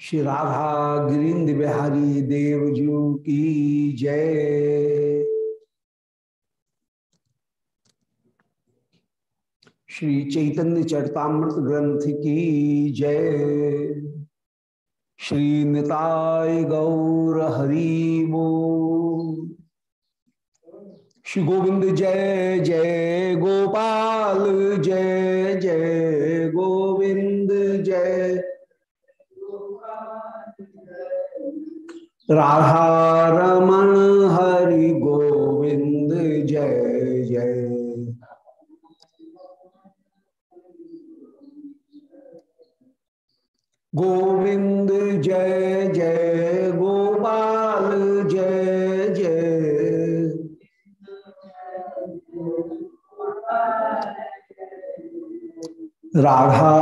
श्री राधा गिरिंद बिहारी देवजू की जय। श्री चैतन्य चरतामृत ग्रंथ की जय। श्री निताय गौर हरिबो श्री गोविंद जय जय गोपाल, जय जय गोविंद, जय। राधा रमण हरि गोविंद जय जय। गोविंद जय जय। गोपाल जय जय। राधा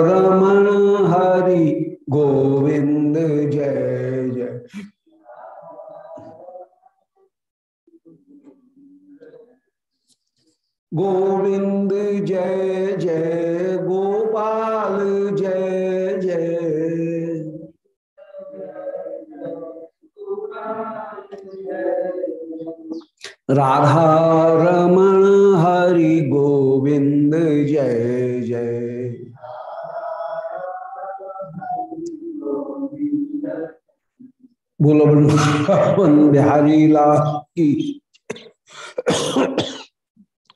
रमण हरि गोविंद जय। गोविंद जय जय गोपाल, जय जय। राधा रमण हरि गोविंद जय जय। बोलो, बिहारी लाल की।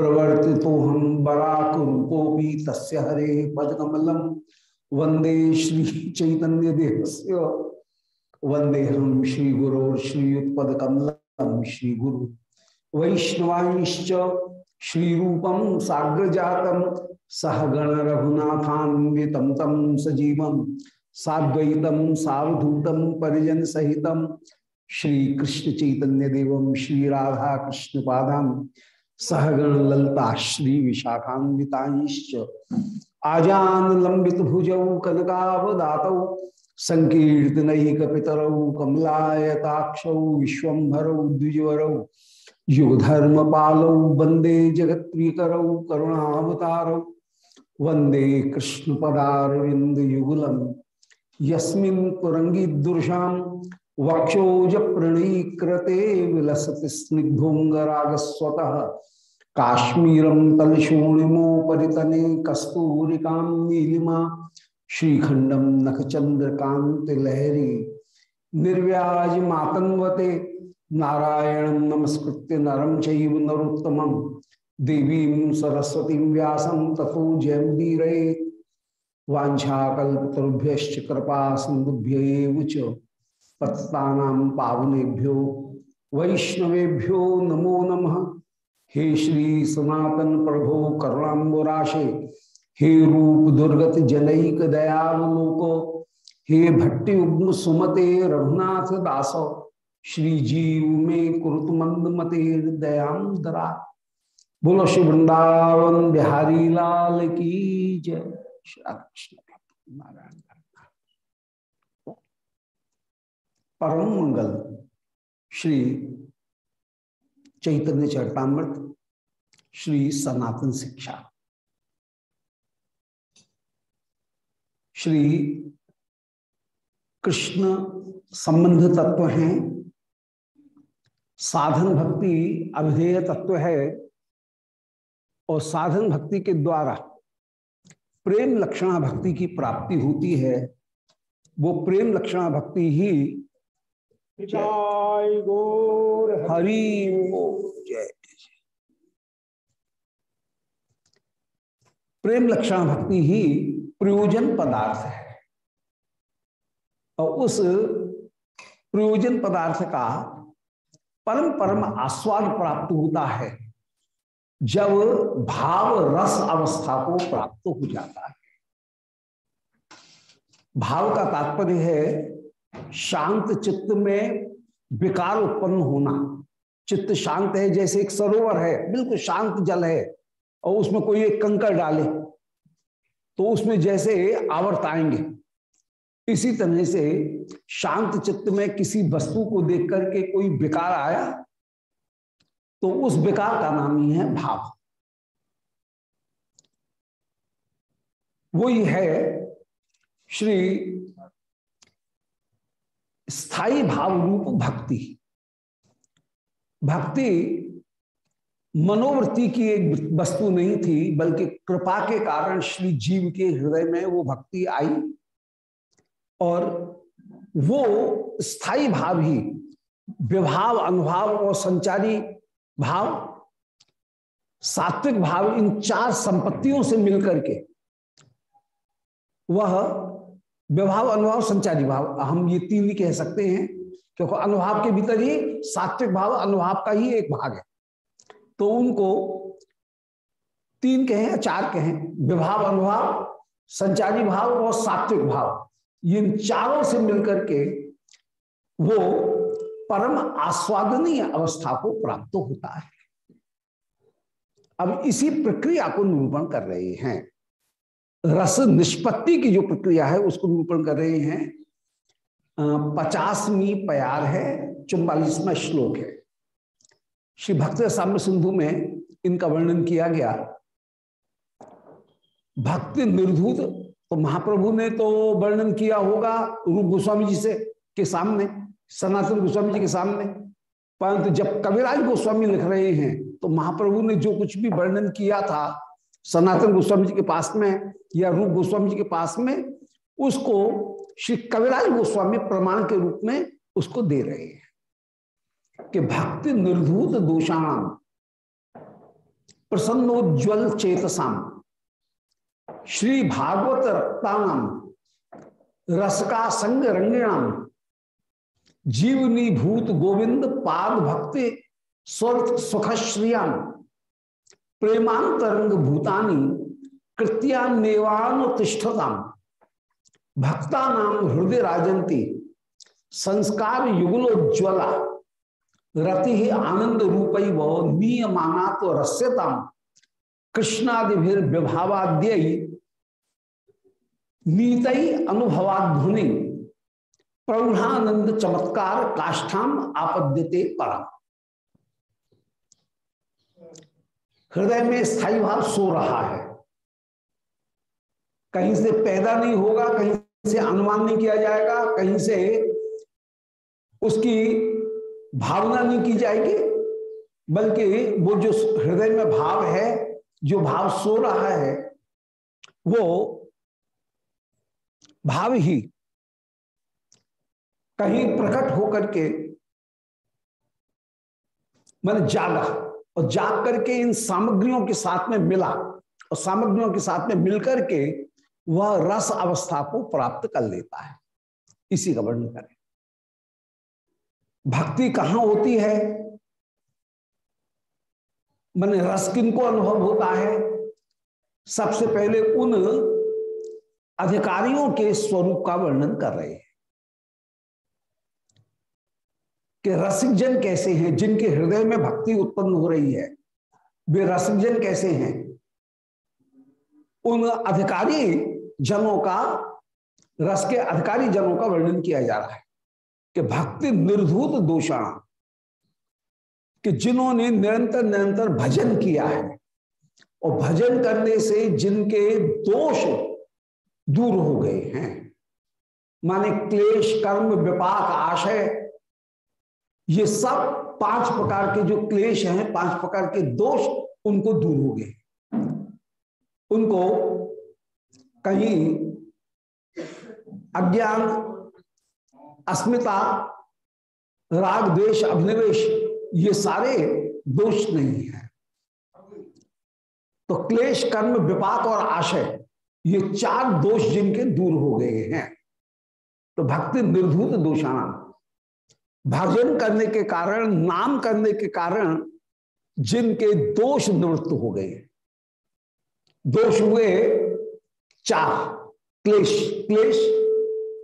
प्रवर्ति तो हम बराक रूपोपी तस्य हरे पदकमलम वंदे श्री चैतन्य देहस्य वंदे हम श्री गुरो श्रीयुत्पदकमलम श्री गुरु। वैष्णवांश्च श्री रूपम साग्र जातम सहगण रघुनाथान्वितम तम सजीव। साद्वैतम सावधूतम परिजन सहित। श्री कृष्ण चैतन्य देवम श्री राधा कृष्ण सहगण ललता श्री विशाखान्विताश्च आजान लंबित भुजौ कनकावदातौ संकीर्तनैक पितरौ कमलायताक्षौ, विश्वभरौ, द्विजवरौ युगधर्म पालौ वंदे जगत करुणावतारौ वंदे कृष्ण पदारविंद यस्मिन् तुरंगी दुर्शाम वक्षोज प्रणीकृते विलसति स्निग्धोंगरागस्वतः काश्मीरम तलशूणिमोपरितने कस्तूरिकां नीलिमा श्रीखंडम नखचंद्रकांत लहरी निर्व्याज मातन्वते नारायण नमस्कृत्य नरम चैव नरोत्तमं देवीं सरस्वतीं व्यासं ततो जयमुदीरयेत् वाछाकल्पतरुभ्य कृपा सिंधुभ्य पत्तानां पावनेभ्यो वैष्णवेभ्यो नमो नमः। हे श्री सनातन प्रभो करुणाबराशे हे रूप दुर्गत जनैक दयावलोको हे भट्टि उग्म सुमते रघुनाथ दासो, श्री जीव में कुरुत मंद मते दयाम दरा बोलो श्री वृंदावन बिहारी लाल की जय। श्री कृष्ण नारायण। परम मंगल श्री चैतन्य चरतामृत, श्री सनातन शिक्षा। श्री कृष्ण संबंध तत्व हैं, साधन भक्ति अभिधेय तत्व है, और साधन भक्ति के द्वारा प्रेम लक्षणा भक्ति की प्राप्ति होती है, वो प्रेम लक्षणा भक्ति ही जय गौर हरि जय। प्रेम लक्षण भक्ति ही प्रयोजन पदार्थ है। और उस प्रयोजन पदार्थ का परम परम आस्वाद प्राप्त होता है जब भाव रस अवस्था को प्राप्त हो जाता है। भाव का तात्पर्य है शांत चित्त में विकार उत्पन्न होना। चित्त शांत है, जैसे एक सरोवर है, बिल्कुल शांत जल है, और उसमें कोई एक कंकर डाले तो उसमें जैसे आवर्त आएँगे। इसी तरह से शांत चित्त में किसी वस्तु को देख करके कोई विकार आया तो उस विकार का नाम ही है भाव। वही है श्री स्थायी भाव रूप भक्ति। भक्ति मनोवृत्ति की एक वस्तु नहीं थी, बल्कि कृपा के कारण श्री जीव के हृदय में वो भक्ति आई और वो स्थायी भाव ही, विभाव, अनुभाव और संचारी भाव, सात्विक भाव इन चार संपत्तियों से मिलकर के वह विभाव अनुभाव संचारी भाव। हम ये तीन ही कह सकते हैं, क्योंकि अनुभाव के भीतर ही सात्विक भाव, अनुभाव का ही एक भाग है। तो उनको तीन कहें या चार कहें विभाव अनुभाव, संचारी भाव और सात्विक भाव। इन चारों से मिलकर के वो परम आस्वादनीय अवस्था को प्राप्त होता है। अब इसी प्रक्रिया को निरूपण कर रहे हैं। रस निष्पत्ति की जो प्रक्रिया है, उसको निरूपण कर रहे हैं। पचासवीं प्यार है चुम्बालीसवा श्लोक है। श्री भक्त साम्य सिंधु में इनका वर्णन किया गया। भक्ति निर्धुत तो महाप्रभु ने तो वर्णन किया होगा रूप गोस्वामी जी से, के सामने, सनातन गोस्वामी जी के सामने। परंतु जब कविराज गोस्वामी लिख रहे हैं तो महाप्रभु ने जो कुछ भी वर्णन किया था सनातन गोस्वामी जी के पास में या रूप गोस्वामी जी के पास में उसको श्री कविराज गोस्वामी प्रमाण के रूप में उसको दे रहे हैं कि भक्ति निर्धूत दोषाण प्रसन्नोज्वल चेतसाम, श्री भागवत रक्तानाम रसका संग रंगिणाम जीवनी भूत गोविंद पाद भक्ति स्वर्थ सुखश्रियाम प्रेमांतरंग भूतानी कृत्यान्नेवानुतिष्ठताम। भक्ता नाम हृदय राजंती संस्कार युगलोज्वला रति ही आनंद रूपई वो नियमाना तो रस्यताम। कृष्णादि विभावाद्य नीतई अनुभवाध्वनि प्रौढ़ानंद चमत्कार काष्ठाम आपद्यते परम। हृदय में स्थायी भाव सो रहा है। कहीं से पैदा नहीं होगा, कहीं से अनुमान नहीं किया जाएगा, कहीं से उसकी भावना नहीं की जाएगी, बल्कि वो जो हृदय में भाव है, जो भाव सो रहा है, वो भाव ही कहीं प्रकट होकर के मन जागा। और जाग करके इन सामग्रियों के साथ में मिला और सामग्रियों के साथ में मिलकर के वह रस अवस्था को प्राप्त कर लेता है। इसी का वर्णन करें। भक्ति कहाँ होती है? मन रस किन को अनुभव होता है? सबसे पहले उन अधिकारियों के स्वरूप का वर्णन कर रहे हैं। कि रसिक जन कैसे हैं, जिनके हृदय में भक्ति उत्पन्न हो रही है, वे रसिक जन कैसे हैं? उन अधिकारी जनों का, रस के अधिकारी जनों का वर्णन किया जा रहा है कि भक्ति निर्धूत दोषाण, कि जिन्होंने निरंतर निरंतर भजन किया है, और भजन करने से जिनके दोष दूर हो गए हैं। माने क्लेश, कर्म, विपाक, आशय ये सब पाँच प्रकार के जो क्लेश हैं, पाँच प्रकार के दोष उनको दूर हो गए। उनको कहीं अज्ञान, अस्मिता, राग, द्वेष, अभिनिवेश, ये सारे दोष नहीं है। तो क्लेश, कर्म, विपाक और आशय, ये चार दोष जिनके दूर हो गए हैं। तो भक्ति निर्धूत दोषान भजन करने के कारण, नाम करने के कारण जिनके दोष निवृत्त हो गए। दोष हुए चार, क्लेश क्लेश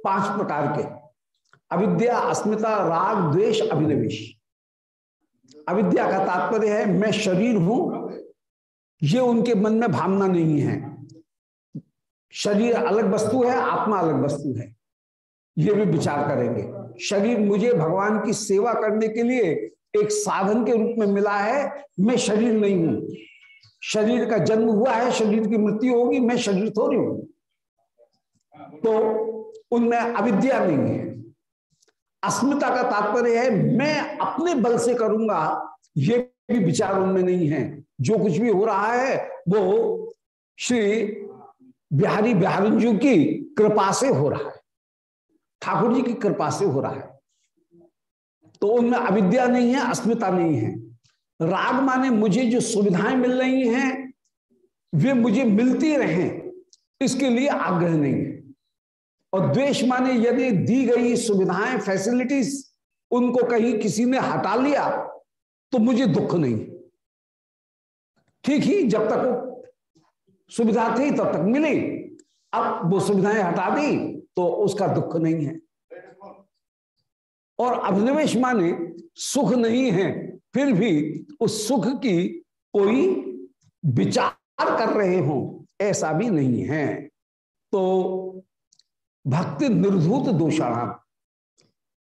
पाँच प्रकार के। अविद्या, अस्मिता, राग, द्वेष, अभिनिवेश। अविद्या का तात्पर्य है, मैं शरीर हूँ, ये उनके मन में भावना नहीं है। शरीर अलग वस्तु है, आत्मा अलग वस्तु है। ये भी विचार करेंगे। शरीर मुझे भगवान की सेवा करने के लिए एक साधन के रूप में मिला है, मैं शरीर नहीं हूँ। शरीर का जन्म हुआ है, शरीर की मृत्यु होगी, मैं शरीर थोड़ी हूँ। तो उनमें अविद्या नहीं है। अस्मिता का तात्पर्य है, मैं अपने बल से करूँगा, ये भी विचार उनमें नहीं है। जो कुछ भी हो रहा है, वो श्री बिहारी बिहारंजू की कृपा से हो रहा है। ठाकुर जी की कृपा से हो रहा है। तो उनमें अविद्या नहीं है, अस्मिता नहीं है। राग माने मुझे जो सुविधाएँ मिल रही हैं, वे मुझे मिलती रहे, इसके लिए आग्रह नहीं है। और द्वेष माने यदि दी गई सुविधाएँ फैसिलिटीज़ उनको कहीं किसी ने हटा लिया तो मुझे दुख नहीं। ठीक ही जब तक सुविधा थी, तब तक मिली। अब वो सुविधाएँ हटा दी तो उसका दुख नहीं है। और अभिनिवेश माने सुख नहीं है, फिर भी उस सुख की कोई विचार कर रहे हो, ऐसा भी नहीं है। तो भक्ति निर्धूत दोषाणाम।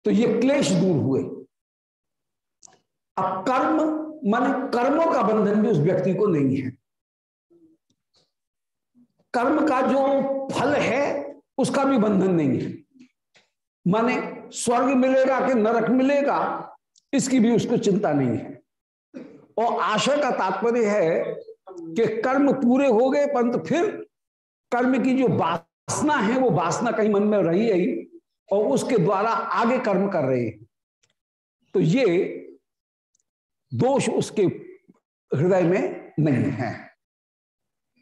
तो ये क्लेश दूर हुए। अब कर्म, मान कर्मों का बंधन भी उस व्यक्ति को नहीं है। कर्म का जो फल है उसका भी बंधन नहीं है। माने स्वर्ग मिलेगा कि नरक मिलेगा, इसकी भी उसको चिंता नहीं है। और आशा का तात्पर्य है कि कर्म पूरे हो गए, परंतु फिर कर्म की जो वासना है, वो वासना कहीं मन में रही है और उसके द्वारा आगे कर्म कर रहे हैं। तो ये दोष उसके हृदय में नहीं है।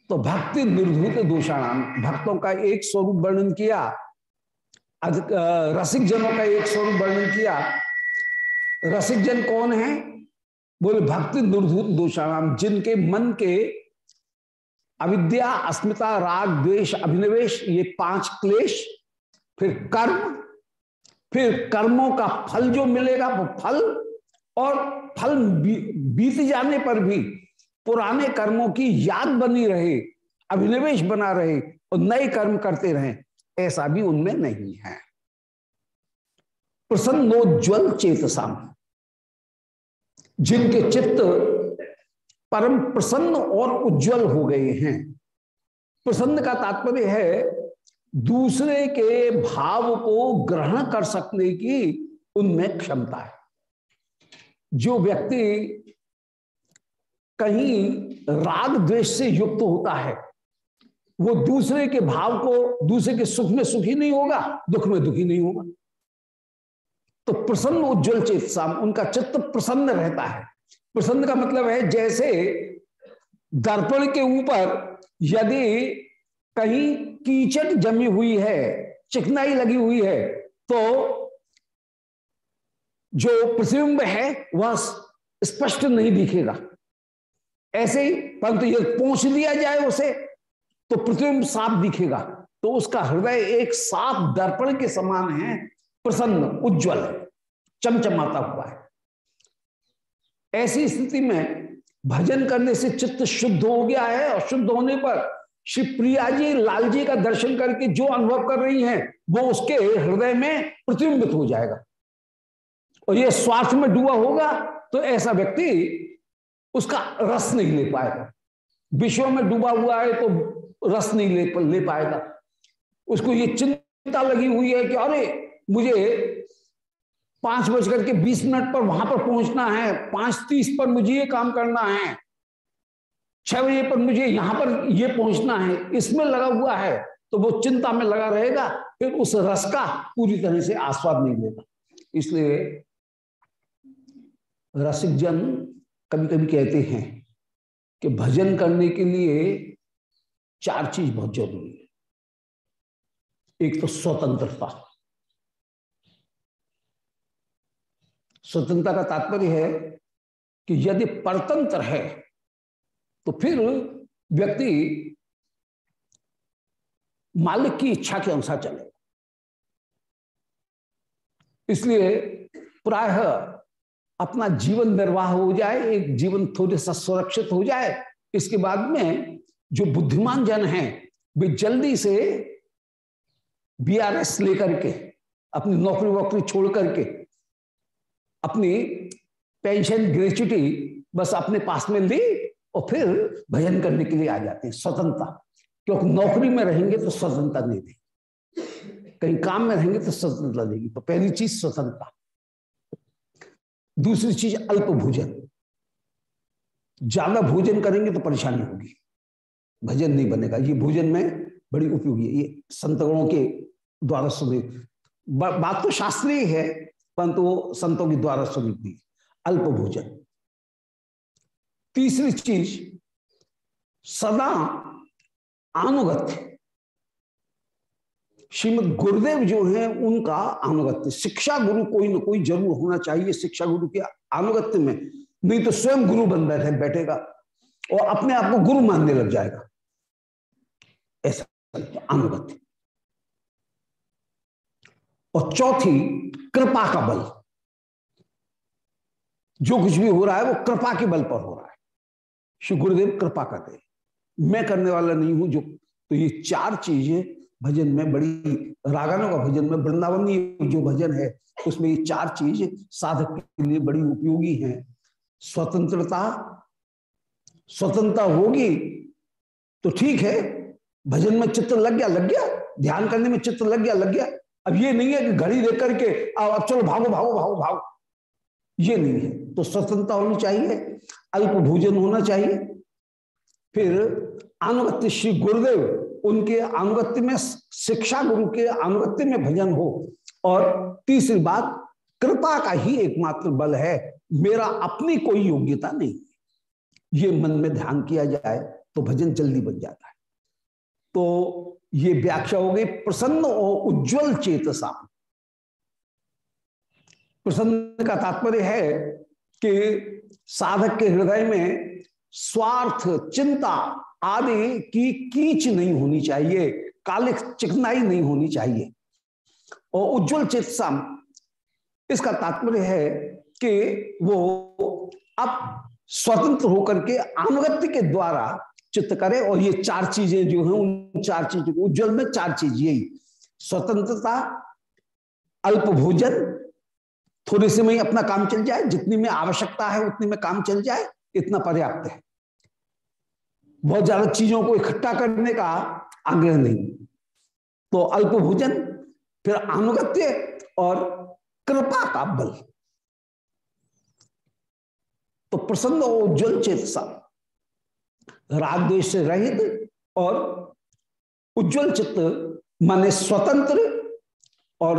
तो भक्ति निर्धूत दोषाणाम भक्तों का एक स्वरूप वर्णन किया रसिक जनों का एक स्वरूप वर्णन किया। रसिक जन कौन है? बोले, भक्ति निर्धूत दोषाणाम जिनके मन के अविद्या, अस्मिता, राग, द्वेष, अभिनिवेश, ये पाँच क्लेश, फिर कर्म, फिर कर्मों का फल जो मिलेगा वो फल, और फल बीत जाने पर भी पुराने कर्मों की याद बनी रहे, अभिनिवेश बना रहे और नए कर्म करते रहे, ऐसा भी उनमें नहीं है। प्रसन्नोज्वल चेतसाम। जिनके चित्त परम प्रसन्न और उज्जवल हो गए हैं। प्रसन्न का तात्पर्य है, दूसरे के भाव को ग्रहण कर सकने की उनमें क्षमता है। जो व्यक्ति कहीं राग द्वेष से युक्त होता है। वो दूसरे के भाव को, दूसरे के सुख में सुखी नहीं होगा, दुख में दुखी नहीं होगा। तो प्रसन्न उज्जवल चेत उनका चित्त प्रसन्न रहता है। प्रसन्न का मतलब है जैसे दर्पण के ऊपर यदि कहीं कीचट जमी हुई है, चिकनाई लगी हुई है तो जो प्रतिबिंब है, वह स्पष्ट नहीं दिखेगा। ऐसे ही, परंतु यदि पहुँच दिया जाए उसे तो प्रतिबिंब साफ़ दिखेगा। तो उसका हृदय एक साफ़ दर्पण के समान है, प्रसन्न, उज्जवल है चमचमाता हुआ है। ऐसी स्थिति में भजन करने से चित्त शुद्ध हो गया है और शुद्ध होने पर श्री प्रिया जी लाल जी का दर्शन करके जो अनुभव कर रही हैं, वो उसके हृदय में प्रतिबिंबित हो जाएगा। और ये स्वार्थ में डूबा होगा तो ऐसा व्यक्ति उसका रस नहीं ले पाएगा। विश्व में डूबा हुआ है तो रस नहीं ले, ले पाएगा। उसको ये चिंता लगी हुई है कि अरे मुझे पाँच बज करके बीस मिनट पर वहाँ पर पहुँचना है पाँच तीस पर मुझे ये काम करना है छह बजे पर मुझे यहाँ पर ये पहुँचना है इसमें लगा हुआ है तो वो चिंता में लगा रहेगा फिर उस रस का पूरी तरह से आस्वाद नहीं लेगा। इसलिए रसिक जन कभी कभी कहते हैं कि भजन करने के लिए चार चीज़ बहुत ज़रूरी है। एक तो स्वतंत्रता। स्वतंत्रता का तात्पर्य है कि यदि परतंत्र है तो फिर व्यक्ति मालिक की इच्छा के अनुसार चलेगा इसलिए प्राय अपना जीवन निर्वाह हो जाए, एक जीवन थोड़े सा सुरक्षित हो जाए। इसके बाद में जो बुद्धिमान जन हैं, वे जल्दी से बीआरएस लेकर के, अपनी नौकरी वोकरी छोड़ करके, अपनी पेंशन ग्रेचुटी बस अपने पास में ली और फिर भजन करने के लिए आ जाते हैं, स्वतंत्रता। क्योंकि नौकरी में रहेंगे तो स्वतंत्रता नहीं देगी। कहीं काम में रहेंगे तो स्वतंत्रता देगी। तो पहली चीज़ स्वतंत्रता। दूसरी चीज़ अल्प भोजन। ज़्यादा भोजन करेंगे तो परेशानी होगी। भजन नहीं बनेगा। ये भोजन में बड़ी उपयोगी है। ये संतगणों के द्वारा सुनी बात तो शास्त्रीय है, परंतु वो संतों के द्वारा सुनी थी अल्प भोजन। तीसरी चीज़, सदा अनुगत्य श्रीमद गुरुदेव जो है, उनका अनुगत्य शिक्षा गुरु कोई ना कोई ज़रूर होना चाहिए शिक्षा गुरु के अनुगत्य में। नहीं तो स्वयं गुरु बन बैठे, बैठेगा और अपने आप को गुरु मानने लग जाएगा। ऐसा अनुगत्य और चौथी, कृपा का बल। जो कुछ भी हो रहा है, वो कृपा के बल पर हो रहा है। श्री गुरुदेव कृपा करते मैं करने वाला नहीं हूँ, जो तो ये चार चीज़ें भजन में बड़ी रागानों का भजन में वृंदावनी जो भजन है, उसमें ये चार चीज़ साधक के लिए बड़ी उपयोगी है। स्वतंत्रता स्वतंत्रता होगी तो ठीक है, भजन में चित्र लग गया लग गया, ध्यान करने में चित्र लग गया लग गया। अब ये नहीं है कि घड़ी देख करके अब चलो भागो भागो भागो भागो। ये नहीं है। तो स्वतंत्रता होनी चाहिए, अल्प भोजन होना चाहिए। फिर अनुगत्य श्री गुरुदेव उनके अनुगत्य में शिक्षा गुरु के अनुगत्य में भजन हो। और तीसरी बात, कृपा का ही एकमात्र बल है, मेरा अपनी कोई योग्यता नहीं ये मन में ध्यान किया जाए तो भजन जल्दी बन जाता है। तो ये व्याख्या हो गई, प्रसन्न और उज्जवल चेतसा। प्रसन्न का तात्पर्य है कि साधक के हृदय में स्वार्थ, चिंता आदि की कीच नहीं होनी चाहिए, कालिक चिकनाई नहीं होनी चाहिए। और उज्जवल चेतसा इसका तात्पर्य है कि वो अब स्वतंत्र होकर के अनुगत्य के द्वारा चित्त करे और ये चार चीज़ें जो हैं, उन चार चीज़ों को उज्जवल में चार चीज़ यही। स्वतंत्रता अल्प भोजन थोड़े से में अपना काम चल जाए, जितनी में आवश्यकता है उतनी में काम चल जाए, इतना पर्याप्त है। बहुत ज़्यादा चीज़ों को इकट्ठा करने का आग्रह नहीं। तो अल्प भोजन, फिर अनुगत्य और कृपा का बल। तो प्रसन्न उज्जवल चेतसा राग से रहित और उज्जवल चित्त, माने स्वतंत्र और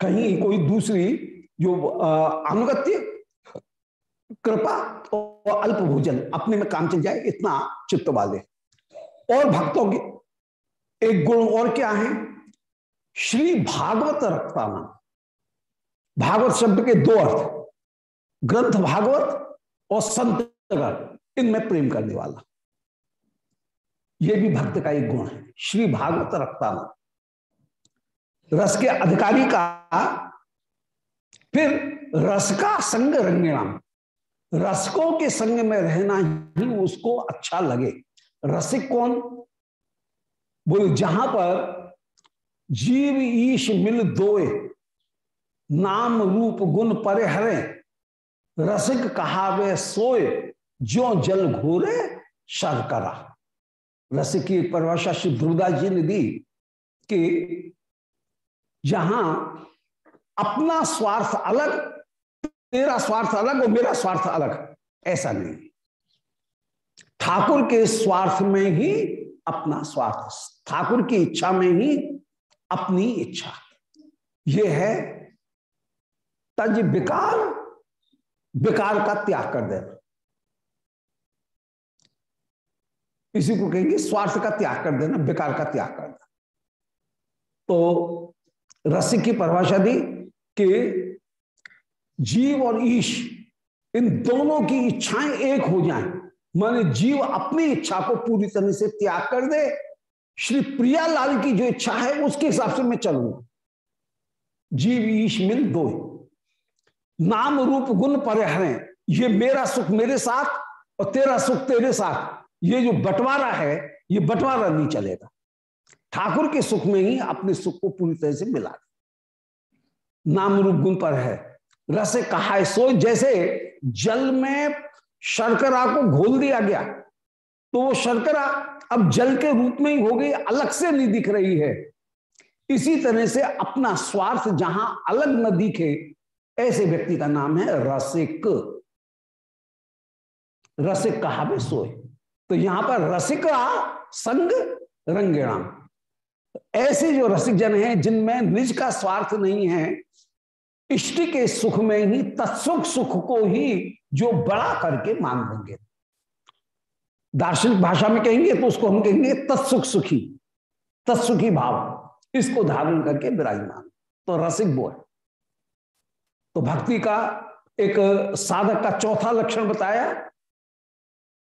कहीं कोई दूसरी जो अनुगत्य कृपा और अल्प भोजन, अपने में काम चल जाए, इतना चित्त वाले और भक्तों के एक गुण और क्या है? श्री भागवत रक्ताना भागवत शब्द के दो अर्थ, ग्रंथ भागवत और संत इनमें प्रेम करने वाला। यह भी भक्त का एक गुण है, श्री भागवत रखता रस के अधिकारी का, फिर रस का संग रंगिणाम रसकों के संग में रहना ही उसको अच्छा लगे। रसिक कौन? बोले, जहाँ पर जीव ईश मिल दोए, नाम रूप गुण परे हरे। रसिक कहावे सोए जो जल घोरे शर्करा रसिक की परिभाषा श्री ध्रुवदास जी ने दी कि जहाँ अपना स्वार्थ अलग तेरा स्वार्थ अलग और मेरा स्वार्थ अलग। ऐसा नहीं। ठाकुर के स्वार्थ में ही अपना स्वार्थ, ठाकुर की इच्छा में ही अपनी इच्छा। यह है तज विकार विकार का त्याग कर देना। इसी को कहेंगे स्वार्थ का त्याग कर देना बेकार का त्याग कर देना। तो रसिक की परिभाषा दी कि जीव और ईश, इन दोनों की इच्छाएँ एक हो जाएँ। माने जीव अपनी इच्छा को पूरी तरह से त्याग कर दे। श्री प्रियालाल की जो इच्छा है, उसके हिसाब से मैं चलूँगा जीव, ईश, मिल दो नाम, रूप, गुण पर ये मेरा सुख मेरे साथ और तेरा सुख तेरे साथ। ये जो बंटवारा है, ये बंटवारा नहीं चलेगा। ठाकुर के सुख में ही अपने सुख को पूरी तरह से मिला नाम, रूप, गुण पर है। रस कहा सो जैसे जल में शर्करा को घोल दिया गया तो वो शर्करा अब जल के रूप में ही हो गई, अलग से नहीं दिख रही है। इसी तरह से अपना स्वार्थ जहाँ अलग न दिखे, ऐसे व्यक्ति का नाम है रसिक। रसिक कहा भी सोए? तो यहाँ पर रसिका संग रंगेणाम। ऐसे जो रसिक जन हैं, जिनमें निज का स्वार्थ नहीं है इष्ट के सुख में ही, तत्सुख सुख को ही जो बड़ा करके मान लेंगे। दार्शनिक भाषा में कहेंगे तो उसको हम कहेंगे तत्सुख सुखी, तत्सुखी भाव। इसको धारण करके विराजमान। तो रसिक वो है तो भक्ति का एक साधक का चौथा लक्षण बताया,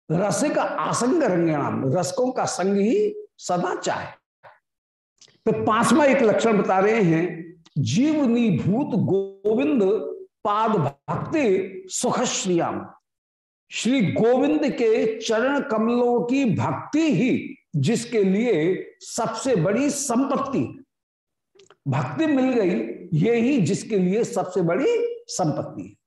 रसिक आसंग रंगणाम, रसकों का संग ही सदा चाहे। तो पांचवा एक लक्षण बता रहे हैं जीवनी भूत गोविंद पाद भक्ति सुख सुखश्रियाम। श्री गोविंद के चरण कमलों की भक्ति ही जिसके लिए सबसे बड़ी संपत्ति। भक्ति मिल गई, ये ही जिसके लिए सबसे बड़ी संपत्ति।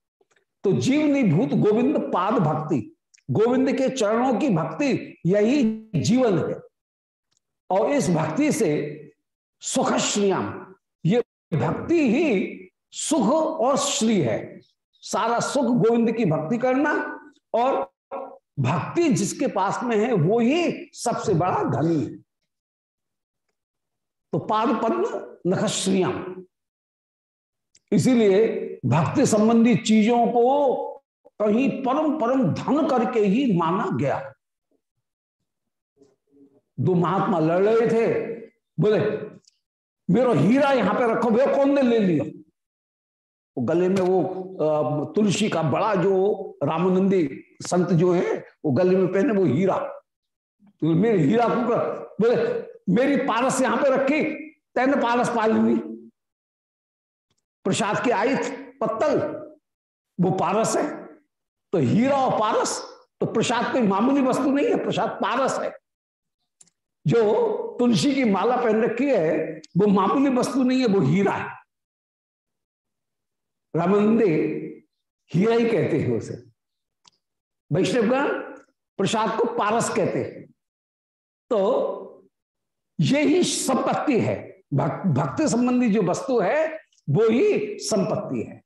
तो जीवनी भूत गोविंद पाद भक्ति, गोविंद के चरणों की भक्ति, यही जीवन है। और इस भक्ति से सुखश्रियाम। भक्ति ही सुख और श्री है। सारा सुख गोविंद की भक्ति करना और भक्ति जिसके पास में है, वो ही सबसे बड़ा धनी है। तो पाद पद्म नखश्रियाम। इसीलिए भक्ति संबंधी चीज़ों को कहीं परम परम धन करके ही माना गया। दो महात्मा लड़ रहे थे, बोले मेरा हीरा यहाँ पे रखो, भैया, कौन ने ले लिया? वो गले में वो तुलसी का बड़ा जो रामानंदी संत जो है, वो गले में पहने वो हीरा। तो मेरे हीरा को बोले, मेरी पारस यहाँ पे रखी, तेने पारस पाली प्रसाद की आई पत्तल, वो पारस है। तो हीरा और पारस तो प्रसाद कोई मामूली वस्तु नहीं है, प्रसाद पारस है। जो तुलसी की माला पहन रखी है वो मामूली वस्तु नहीं है वो हीरा है। रामानंदे हीरा ही कहते हैं उसे। वैष्णवगण प्रसाद को पारस कहते हैं। तो ये ही संपत्ति है। भक, भक्ति संबंधी जो वस्तु है वो ही संपत्ति है।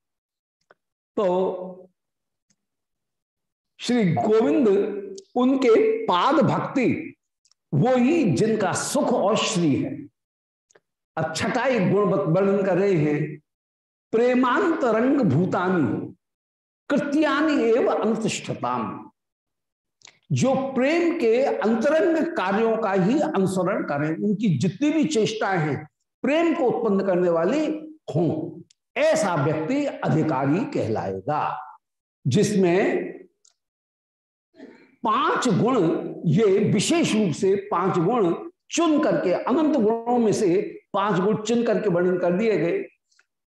तो श्री गोविंद उनके पाद भक्ति वो ही जिनका सुख और श्री है। अब छटाई गुण वर्णन कर रहे हैं। प्रेमांतरंग भूतानी, कृत्यानि एवं अनुतिष्ठताम। जो प्रेम के अंतरंग कार्यों का ही अनुसरण करें, उनकी जितनी भी चेष्टाएँ हैं, प्रेम को उत्पन्न करने वाली हों, ऐसा व्यक्ति अधिकारी कहलाएगा, जिसमें पाँच गुण, ये विशेष रूप से पाँच गुण चुन करके, अनंत गुणों में से पाँच गुण चुन करके वर्णन कर दिए गए।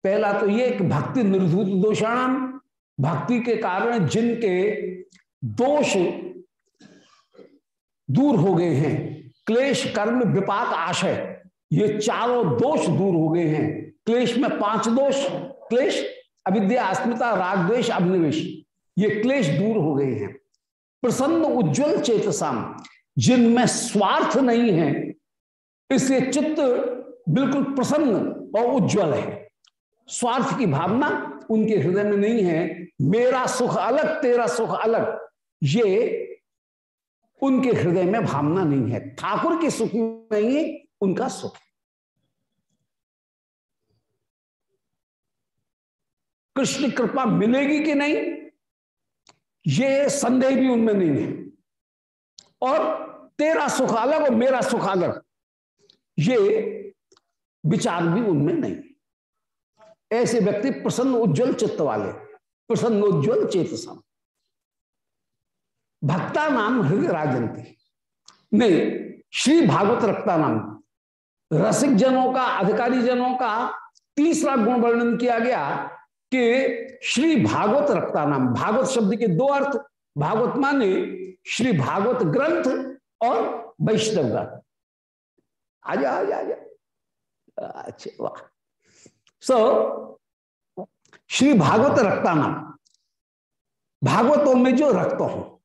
पहला तो ये कि भक्ति निर्धूत दोषाणाम, भक्ति के कारण जिनके दोष दूर हो गए हैं, क्लेश, कर्म, विपाक, आशय, ये चारों दोष दूर हो गए हैं। क्लेश में पाँच दोष, क्लेश, अविद्या, अस्मिता, राग द्वेश अभिनिवेश, ये क्लेश दूर हो गए हैं। प्रसन्न उज्जवल चेतसाम, जिनमें स्वार्थ नहीं है, इसलिए चित्त बिल्कुल प्रसन्न और उज्जवल है। स्वार्थ की भावना उनके हृदय में नहीं है। मेरा सुख अलग, तेरा सुख अलग, ये उनके हृदय में भावना नहीं है। ठाकुर के सुख में ही उनका सुख है। कृष्ण कृपा मिलेगी कि नहीं? ये संदेह भी उनमें नहीं है। और तेरा सुख अलग और मेरा सुख अलग, ये विचार भी उनमें नहीं ऐसे व्यक्ति प्रसन्न उज्जवल चित्त वाले, प्रसन्न उज्जवल चेतसम भक्ता नाम हृदय राजंती नहीं, श्री भागवत रक्ता नाम। रसिक जनों का, अधिकारी जनों का तीसरा गुण वर्णन किया गया कि श्री भागवत रक्ता नाम। भागवत शब्द के दो अर्थ भागवत माने श्री भागवत ग्रंथ और वैष्णव ग्रंथ। आजा आजा आजा। अच्छा वाह। सो so, श्री भागवत रक्ता नाम। भागवतों में जो रक्त हो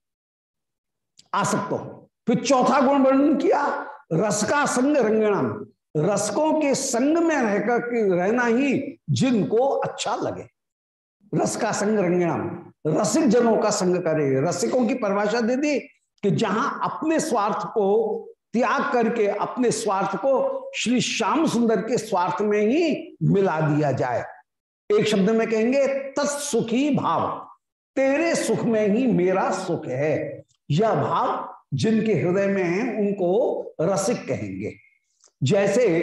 आसक्त हो। फिर चौथा गुण वर्णन किया रस का संग रंगणाम रसकों के संग में रहकर रहना ही जिनको अच्छा लगे। रस का संग रंगणाम रसिक जनों का संग करे। रसिकों की परिभाषा दे दी कि जहाँ अपने स्वार्थ को त्याग करके अपने स्वार्थ को श्री श्याम सुंदर के स्वार्थ में ही मिला दिया जाए। एक शब्द में कहेंगे, तत्सुखी भाव। तेरे सुख में ही मेरा सुख है। यह भाव जिनके हृदय में है, उनको रसिक कहेंगे। जैसे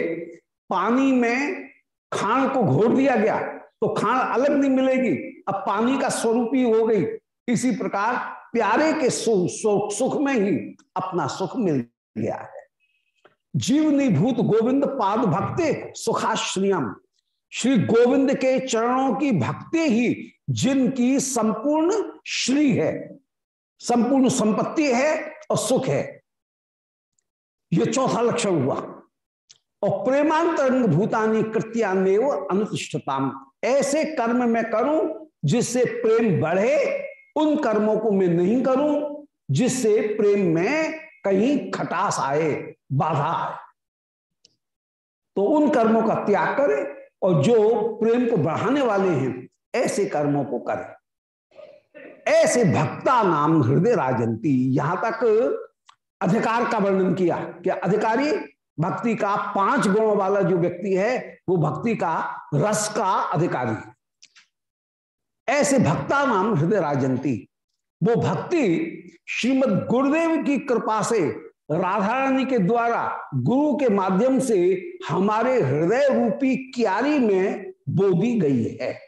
पानी में खाण को घोर दिया गया तो खाण अलग नहीं मिलेगी। अब पानी का स्वरूप ही हो गई। इसी प्रकार प्यारे के सुख सु, सुख में ही अपना सुख मिल गया है। जीवनी भूत गोविंद पाद भक्ति सुखाश्रियम। श्री गोविंद के चरणों की भक्ति ही जिनकी संपूर्ण श्री है। संपूर्ण संपत्ति है और सुख है। यह चौथा लक्षण हुआ। और प्रेमांतरंग भूतानी कृत्यान्व अनुतिष्ठताम। ऐसे कर्म मैं करूँ जिससे प्रेम बढ़े, उन कर्मों को मैं नहीं करूँ जिससे प्रेम में कहीं खटास आए, बाधा आए। तो उन कर्मों का त्याग करें और जो प्रेम को बढ़ाने वाले हैं, ऐसे कर्मों को करें। ऐसे भक्ता नाम हृदय राजंती, यहाँ तक अधिकार का वर्णन किया। कि अधिकारी? भक्ति का पाँच गुणों वाला जो व्यक्ति है, वो भक्ति का रस का अधिकारी। है ऐसे भक्ता नाम हृदय राजंती। वो भक्ति श्रीमद गुरुदेव की कृपा से राधा रानी के द्वारा गुरु के माध्यम से हमारे हृदय रूपी क्यारी में बोधी गई है।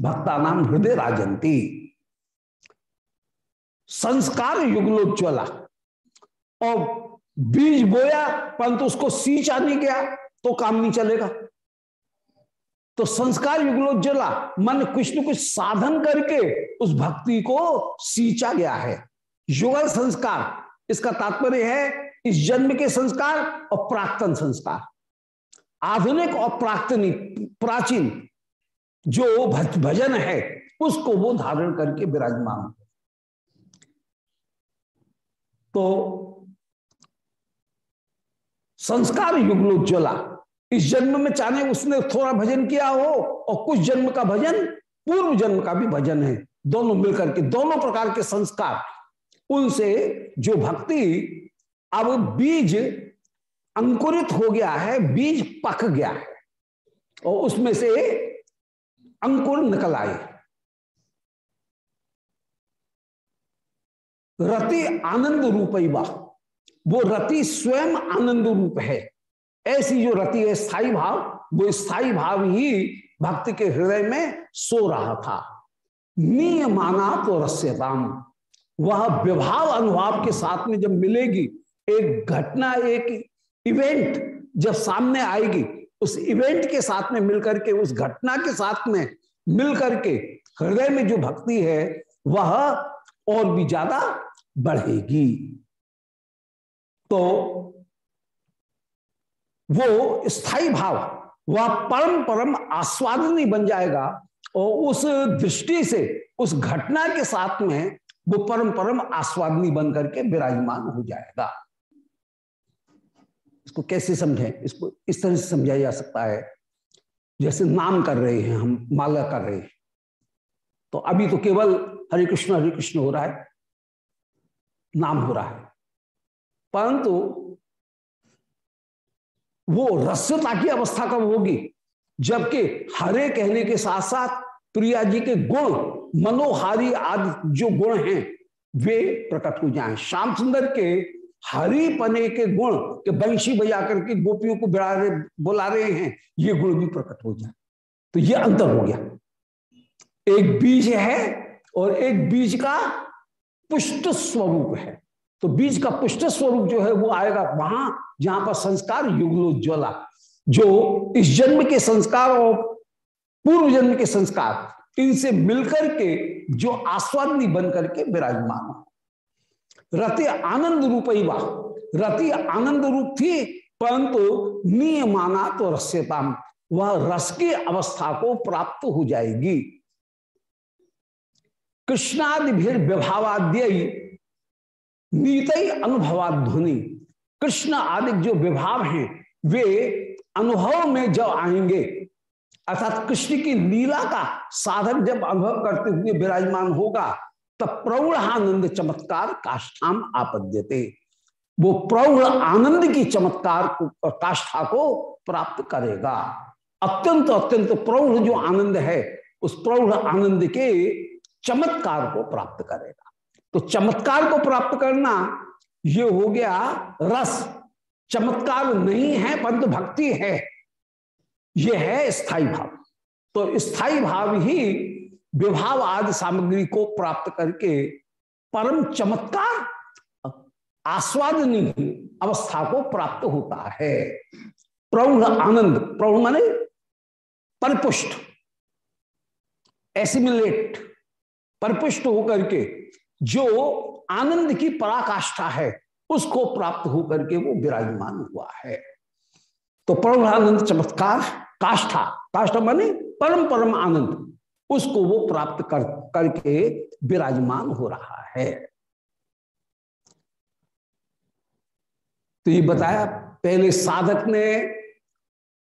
भक्ता नाम हृदय राजंती। संस्कार युगलोज्वला और बीज बोया परंतु उसको सींचा नहीं गया तो काम नहीं चलेगा। तो संस्कार युगलोज्वला मन कुछ न कुछ साधन करके उस भक्ति को सींचा गया है। युगल संस्कार, इसका तात्पर्य है इस जन्म के संस्कार और प्राक्तन संस्कार। आधुनिक और प्राक्तनिक प्राचीन जो भजन है, उसको वो धारण करके विराजमान। तो संस्कार युगलोज्वला इस जन्म में चाहे उसने थोड़ा भजन किया हो और कुछ जन्म का भजन, पूर्व जन्म का भी भजन है। दोनों मिलकर के, दोनों प्रकार के संस्कार। उनसे जो भक्ति, अब बीज अंकुरित हो गया है, बीज पक गया है। और उसमें से अंकुर निकल आए। रति आनंद रूप ही वो रति स्वयं आनंद रूप है। ऐसी जो रति है स्थायी भाव, वो स्थायी भाव ही भक्त के हृदय में सो रहा था। नियमाना तो रस्यताम वह विभाव अनुभाव के साथ में जब मिलेगी, एक घटना, एक इवेंट जब सामने आएगी, उस इवेंट के साथ में मिलकर के, उस घटना के साथ में मिलकर के हृदय में जो भक्ति है, वह और भी ज़्यादा बढ़ेगी। तो वो स्थायी भाव, वह परम परम आस्वादनी बन जाएगा और उस दृष्टि से, उस घटना के साथ में वो परम परम आस्वादनी बन करके विराजमान हो जाएगा। इसको कैसे समझें? इसको इस तरह से समझाया जा सकता है। जैसे नाम कर रहे हैं हम, माला कर रहे हैं। तो अभी तो केवल हरे कृष्ण हरे कृष्ण हो रहा है। नाम हो रहा है। परंतु वो रस्यता की अवस्था कब होगी, जबकि हरे कहने के साथ साथ प्रिया जी के गुण, मनोहारी आदि जो गुण हैं, वे प्रकट हो जाएँ। श्याम सुंदर के हरी पने के गुण के बंशी बजा करके गोपियों को बिड़ा रहे, बुला रहे हैं, ये गुण भी प्रकट हो जाए। तो ये अंतर हो गया। एक बीज है और एक बीज का पुष्ट स्वरूप है। तो बीज का पुष्ट स्वरूप जो है वो आएगा वहाँ, जहाँ पर संस्कार युगलोज्वला जो इस जन्म के संस्कार और पूर्व जन्म के संस्कार, इनसे मिलकर के जो आस्वादनी बन करके विराजमान रति आनंद रूप ही वाह। रति आनंद रूप थी, परंतु नियमाना तो रस्यता वह रस की अवस्था को प्राप्त हो जाएगी। कृष्णादि भीड़ विभावाद्य नीत अनुभवाध्वनि। कृष्ण आदि जो विभाव हैं, वे अनुभव में जब आएँगे, अर्थात कृष्ण की लीला का साधक जब अनुभव करते हुए विराजमान होगा, तब प्रौढ़ आनंद चमत्कार काष्ठाम आपद्यते। वो प्रौढ़ आनंद की चमत्कार काष्ठा को प्राप्त करेगा। अत्यंत अत्यंत प्रौढ़ जो आनंद है, उस प्रौढ़ आनंद के चमत्कार को प्राप्त करेगा। तो चमत्कार को प्राप्त करना ये हो गया रस। चमत्कार नहीं है, परंतु भक्ति है। ये है स्थायी भाव। तो स्थायी भाव ही विभाव आदि सामग्री को प्राप्त करके परम चमत्कार आस्वादनी अवस्था को प्राप्त होता है। प्रौढ़ आनंद, प्रौढ़ माने परिपुष्ट। एसिमिलेट, परिपुष्ट होकर के जो आनंद की पराकाष्ठा है, उसको प्राप्त होकर के वो विराजमान हुआ है। तो परम आनंद चमत्कार, काष्ठा काष्ठा माने परम परम आनंद, उसको वो प्राप्त कर, करके विराजमान हो रहा है। तो ये बताया, पहले साधक ने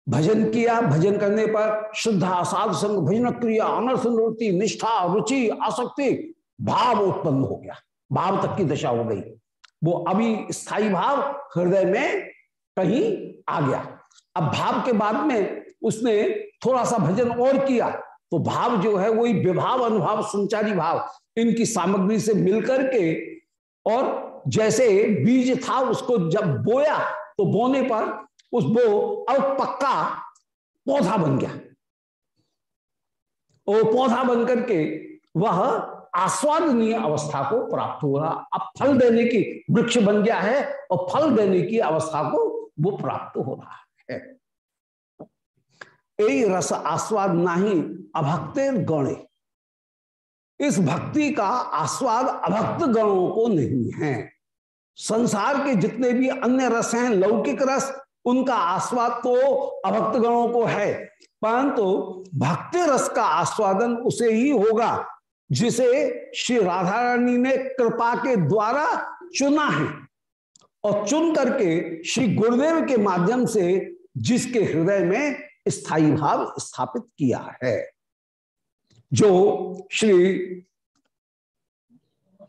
भजन किया, भजन करने पर श्रद्धा, साधु संग, भजन क्रिया, अनर्थ निष्ठा, रुचि, आसक्ति भाव उत्पन्न हो गया, भाव तक की दशा हो गई। वो अभी स्थायी भाव हृदय में कहीं आ गया। अब भाव के बाद में उसने थोड़ा सा भजन और किया तो भाव जो है वही विभाव, अनुभाव, संचारी भाव, इनकी सामग्री से मिलकर के और जैसे बीज था उसको जब बोया तो बोने पर उस वो अब पक्का पौधा बन गया। और पौधा बन करके वह आस्वादनीय अवस्था को प्राप्त हो रहा अब फल देने की वृक्ष बन गया है और फल देने की अवस्था को वो प्राप्त हो रहा है। यही रस आस्वाद नहीं, अभक्ते गणे। इस भक्ति का आस्वाद अभक्त गणों को नहीं है। संसार के जितने भी अन्य रस हैं, लौकिक रस, उनका आस्वाद तो अभक्त गणों को है, परंतु तो भक्ति रस का आस्वादन उसे ही होगा। जिसे श्री राधा रानी ने कृपा के द्वारा चुना है और चुन करके श्री गुरुदेव के माध्यम से जिसके हृदय में स्थायी भाव स्थापित किया है, जो श्री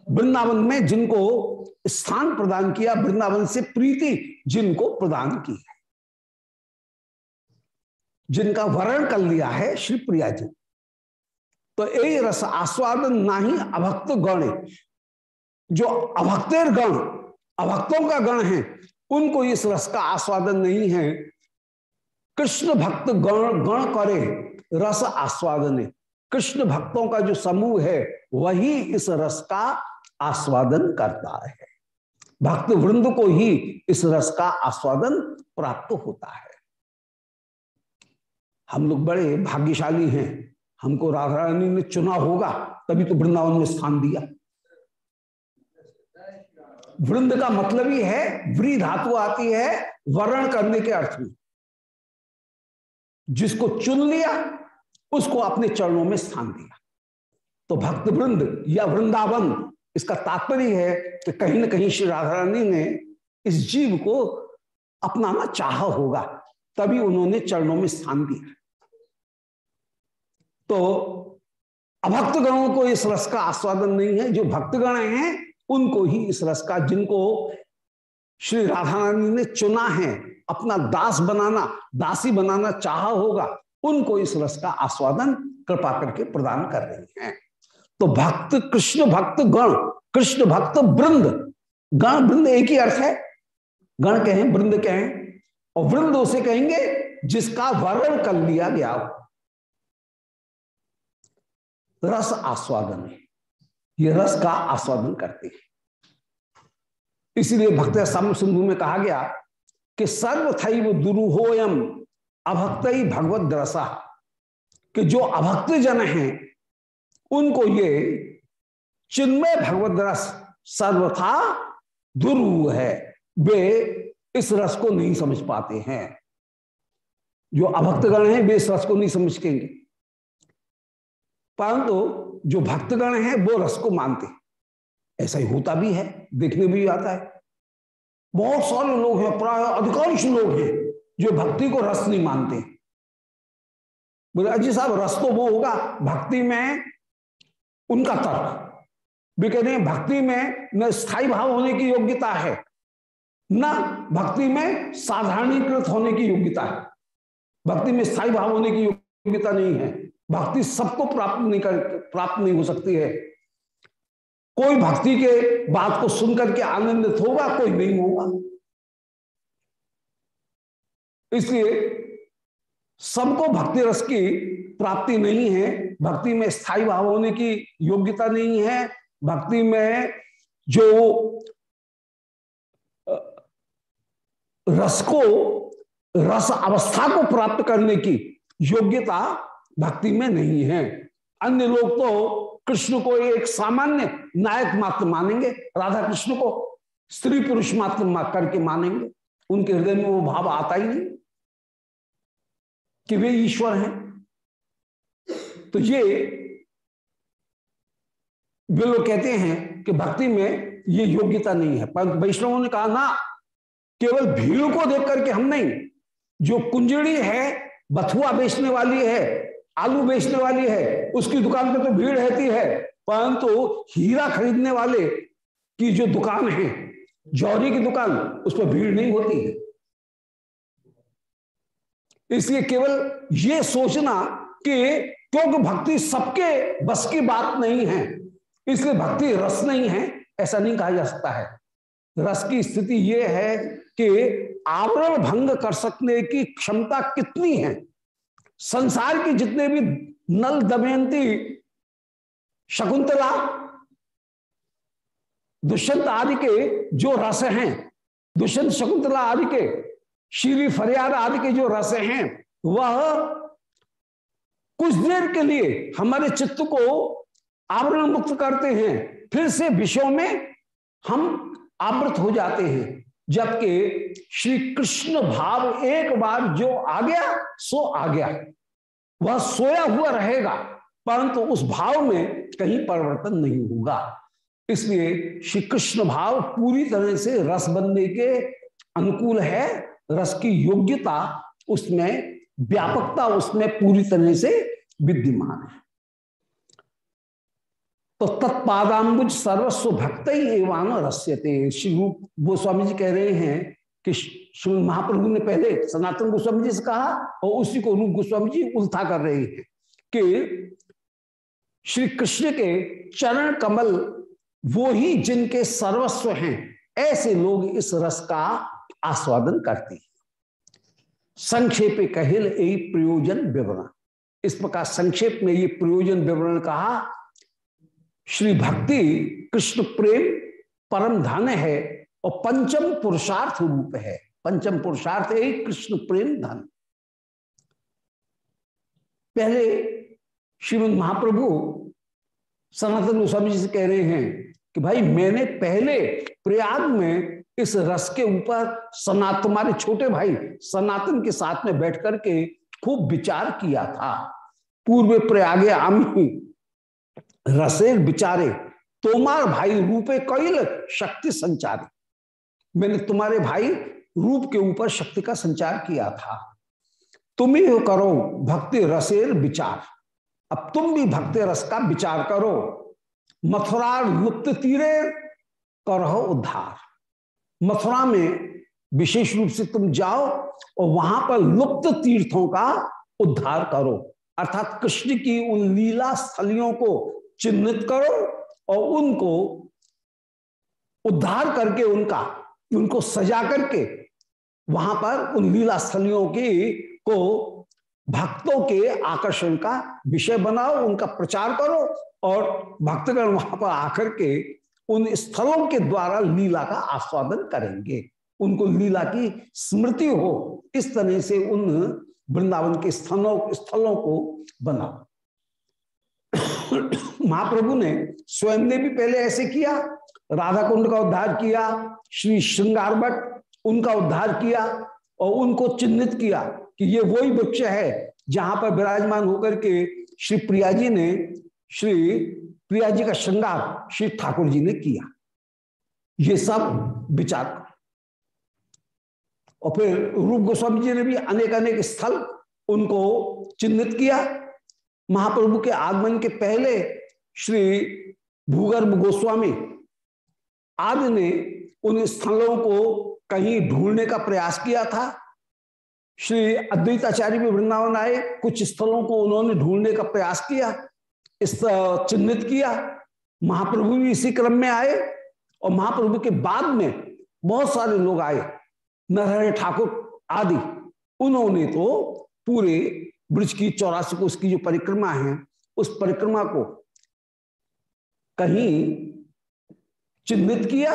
वृंदावन में जिनको स्थान प्रदान किया, वृंदावन से प्रीति जिनको प्रदान की है। जिनका वर्ण कर लिया है श्री प्रिया जी तो यही रस आस्वादन नहीं अभक्त गण जो अभक्तेर गण, अभक्तों का गण है, उनको इस रस का आस्वादन नहीं है। कृष्ण भक्त गण गण करे, रस आस्वादन कृष्ण भक्तों का जो समूह है, वही इस रस का आस्वादन करता है। भक्त वृंद को ही इस रस का आस्वादन प्राप्त होता है। हम लोग बड़े भाग्यशाली हैं। हमको राधा रानी ने चुना होगा, तभी तो वृंदावन में स्थान दिया। वृंद का मतलब ही है, व्री धातु आती है वर्ण करने के अर्थ में। जिसको चुन लिया, उसको अपने चरणों में स्थान दिया। तो भक्त वृंद या वृंदावन, इसका तात्पर्य है कि कहीं ना कहीं श्री राधा रानी ने इस जीव को अपनाना चाह होगा, तभी उन्होंने चरणों में स्थान दिया। तो अभक्त गणों को इस रस का आस्वादन नहीं है। जो भक्तगण हैं, उनको ही इस रस का, जिनको श्री राधा ने चुना है, अपना दास बनाना, दासी बनाना चाहा होगा, उनको इस रस का आस्वादन कृपा करके प्रदान कर रही हैं। तो भक्त, कृष्ण भक्त, गण, कृष्ण भक्त, वृंद। गण, वृंद एक ही अर्थ है। गण कहें, वृंद कहें, और वृंद उसे कहेंगे, जिसका वर्ण कर लिया गया रस आस्वादन ये रस का आस्वादन करते हैं। इसीलिए भक्त सिंधु में कहा गया कि सर्वथैव दुरूहोयम अभक्त ही भगवत रसा। कि जो अभक्त जन हैं, उनको ये चिन्मय भगवत रस सर्वथा दुर्व है। वे इस रस को नहीं समझ पाते हैं। जो अभक्तगण हैं, वे इस रस को नहीं समझ सकेंगे। परंतु जो भक्तगण हैं, वो रस को मानते ऐसा ही होता भी है, देखने भी आता है। बहुत सारे लोग हैं, प्राय अधिकांश लोग हैं, जो भक्ति को रस नहीं मानते। बोले, अजी साहब, रस तो वो होगा, भक्ति में उनका तर्क। भी कहते हैं, भक्ति में न स्थायी भाव होने की योग्यता है, न भक्ति में साधारणीकृत होने की योग्यता है। भक्ति में स्थायी भाव होने की योग्यता नहीं है। भक्ति सबको प्राप्त नहीं कर, प्राप्त नहीं हो सकती है। कोई भक्ति के बात को सुनकर के आनंदित होगा, कोई नहीं होगा। इसलिए सबको भक्ति रस की प्राप्ति नहीं है। भक्ति में स्थायी भाव होने की योग्यता नहीं है। भक्ति में जो रस को, रस अवस्था को प्राप्त करने की योग्यता भक्ति में नहीं है। अन्य लोग तो कृष्ण को एक सामान्य नायक मात्र मानेंगे, राधा कृष्ण को स्त्री पुरुष मात्र करके मानेंगे। उनके हृदय में वो भाव आता ही नहीं कि वे ईश्वर हैं। तो ये वे लोग कहते हैं कि भक्ति में ये योग्यता नहीं है। पर वैष्णवों ने कहा, ना, केवल भीड़ को देख करके हम नहीं, जो कुंजड़ी है, बथुआ बेचने वाली है आलू बेचने वाली है, उसकी दुकान पे तो भीड़ रहती है, परंतु हीरा खरीदने वाले की जो दुकान है, जौहरी की दुकान, उस पर भीड़ नहीं होती है। इसलिए केवल ये सोचना कि क्योंकि भक्ति सबके बस की बात नहीं है, इसलिए भक्ति रस नहीं है, ऐसा नहीं कहा जा सकता है। रस की स्थिति यह है कि आवरण भंग कर सकने की क्षमता कितनी है संसार के जितने भी नल दमयंती, शकुंतला, दुष्यंत आदि के जो रस हैं, दुष्यंत शकुंतला आदि के, श्री फरियाद आदि के जो रस हैं, वह कुछ देर के लिए हमारे चित्त को आवरण मुक्त करते हैं। फिर से विषयों में हम आवृत हो जाते हैं। जबकि श्री कृष्ण भाव एक बार जो आ गया, सो आ गया। वह सोया हुआ रहेगा, परंतु उस भाव में कहीं परिवर्तन नहीं होगा। इसलिए श्री कृष्ण भाव पूरी तरह से रस बनने के अनुकूल है। रस की योग्यता उसमें, व्यापकता उसमें पूरी तरह से विद्यमान है। तो तत्पादाम्बुज सर्वस्व भक्त ही एवान रस्यते। श्री गोस्वामी जी कह रहे हैं कि श्री महाप्रभु ने पहले सनातन गोस्वामी जी से कहा और उसी को रूप गोस्वामी जी उल्था कर रहे हैं कि श्री कृष्ण के चरण कमल वो ही जिनके सर्वस्व हैं, ऐसे लोग इस रस का आस्वादन करते हैं। संक्षेप कहिल एक प्रयोजन विवरण। इस प्रकार संक्षेप में ये प्रयोजन विवरण कहा श्री भक्ति कृष्ण प्रेम परम धन है और पंचम पुरुषार्थ रूप है। पंचम पुरुषार्थ है कृष्ण प्रेम धन। पहले श्रीमद महाप्रभु सनातन गोस्वामी जी से कह रहे हैं कि भाई, मैंने पहले प्रयाग में इस रस के ऊपर सनातन तुम्हारे छोटे भाई सनातन के साथ में बैठ करके खूब विचार किया था। पूर्व प्रयागे आमी रसेर विचारे तोमार भाई रूपे कैल शक्ति संचार। मैंने तुम्हारे भाई रूप के ऊपर शक्ति का संचार किया था। तुम ही करो भक्ति रसेर विचार अब तुम भी भक्ति रस का विचार करो। मथुरा लुप्त तीरे करो उद्धार। मथुरा में विशेष रूप से तुम जाओ और वहाँ पर लुप्त तीर्थों का उद्धार करो। अर्थात कृष्ण की उन लीला स्थलियों को चिन्हित करो और उनको उद्धार करके उनका, उनको सजा करके वहाँ पर उन लीला स्थलियों की, को भक्तों के आकर्षण का विषय बनाओ, उनका प्रचार करो और भक्तगण वहाँ पर आकर के उन स्थलों के द्वारा लीला का आस्वादन करेंगे। उनको लीला की स्मृति हो, इस तरह से उन वृंदावन के स्थलों स्थलों को बना महाप्रभु ने स्वयं ने भी पहले ऐसे किया, राधा कुंड का उद्धार किया, श्री श्रृंगार भट्ट उनका उद्धार किया और उनको चिन्हित किया कि ये वही वृक्ष है जहाँ पर विराजमान होकर के श्री प्रिया जी ने, श्री प्रिया जी का श्रृंगार श्री ठाकुर जी ने किया। ये सब विचार। और फिर रूप गोस्वामी जी ने भी अनेक अनेक स्थल उनको चिन्हित किया। महाप्रभु के आगमन के पहले श्री भूगर्भ गोस्वामी आदि ने उन स्थलों को कहीं ढूँढने का प्रयास किया था। श्री अद्वैताचार्य भी वृंदावन आए, कुछ स्थलों को उन्होंने ढूँढने का प्रयास किया, इस चिन्हित किया। महाप्रभु भी इसी क्रम में आए और महाप्रभु के बाद में बहुत सारे लोग आए नरहरि ठाकुर आदि। उन्होंने तो पूरे ब्रज की चौरासी को उसकी जो परिक्रमा है, उस परिक्रमा को कहीं चिन्हित किया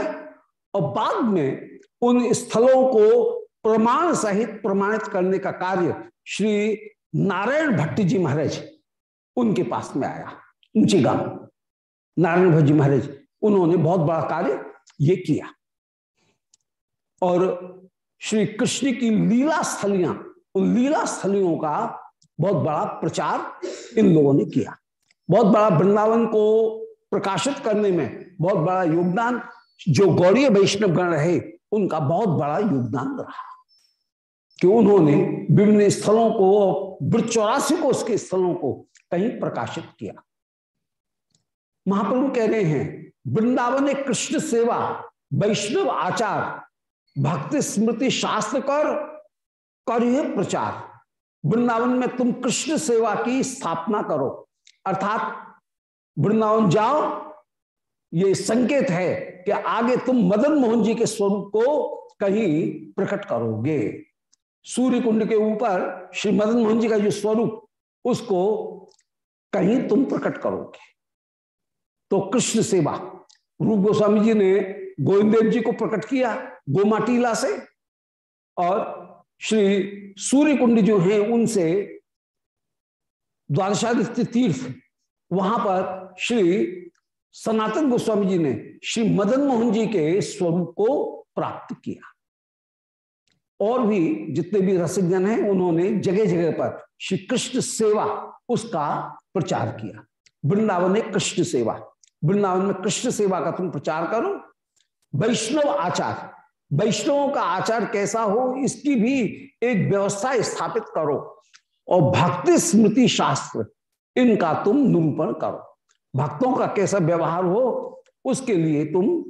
और बाद में उन स्थलों को प्रमाण सहित प्रमाणित करने का कार्य श्री नारायण भट्ट जी महाराज उनके पास में आया, ऊँची गाँव। नारायण भट्ट जी महाराज, उन्होंने बहुत बड़ा कार्य ये किया। और श्री कृष्ण की लीला स्थलियाँ, उन लीला स्थलियों का बहुत बड़ा प्रचार इन लोगों ने किया। बहुत बड़ा वृंदावन को प्रकाशित करने में बहुत बड़ा योगदान जो गौरी वैष्णव गण रहे, उनका बहुत बड़ा योगदान रहा। कि उन्होंने विभिन्न स्थलों को चौरासी को, उसके स्थलों को कहीं प्रकाशित किया। महाप्रभु कह रहे हैं, वृंदावन एक कृष्ण सेवा, वैष्णव आचार, भक्ति स्मृति शास्त्र कर करिए प्रचार। वृंदावन में तुम कृष्ण सेवा की स्थापना करो। अर्थात वृंदावन जाओ, ये संकेत है कि आगे तुम मदन मोहन जी के स्वरूप को कहीं प्रकट करोगे। सूर्य कुंड के ऊपर श्री मदन मोहन जी का जो स्वरूप, उसको कहीं तुम प्रकट करोगे। तो कृष्ण सेवा, रूप गोस्वामी जी ने गोविंदेव जी को प्रकट किया गोमाटीला से, और श्री सूर्य कुंड जो है, उनसे द्वादशादित्य तीर्थ, वहाँ पर श्री सनातन गोस्वामी जी ने श्री मदन मोहन जी के स्वरूप को प्राप्त किया। और भी जितने भी रसिकजन हैं, उन्होंने जगह जगह पर श्री कृष्ण सेवा उसका प्रचार किया। वृंदावन ने कृष्ण सेवा। वृंदावन में कृष्ण सेवा का तुम प्रचार करो। वैष्णव आचार वैष्णवों का आचार कैसा हो, इसकी भी एक व्यवस्था स्थापित करो। और भक्ति स्मृति शास्त्र, इनका तुम निरूपण करो। भक्तों का कैसा व्यवहार हो, उसके लिए तुम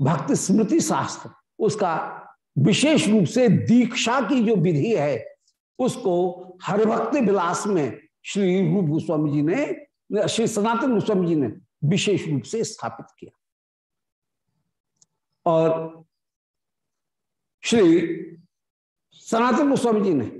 भक्ति स्मृति शास्त्र, उसका विशेष रूप से दीक्षा की जो विधि है, उसको हर भक्ति विलास में श्री रूप गोस्वामी जी ने, श्री सनातन गोस्वामी जी ने विशेष रूप से स्थापित किया। और श्री सनातन गोस्वामी जी ने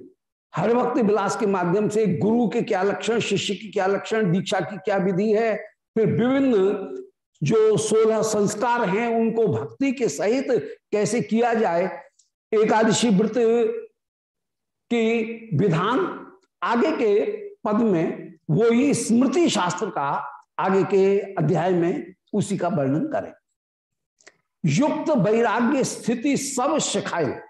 हर वक्त विलास के माध्यम से गुरु के क्या लक्षण, शिष्य की क्या लक्षण, दीक्षा की क्या विधि है, फिर विभिन्न जो सोलह संस्कार हैं, उनको भक्ति के सहित कैसे किया जाए, एकादशी व्रत की विधान आगे के पद में वो ही स्मृति शास्त्र का आगे के अध्याय में उसी का वर्णन करें। युक्त वैराग्य स्थिति सब सिखाए।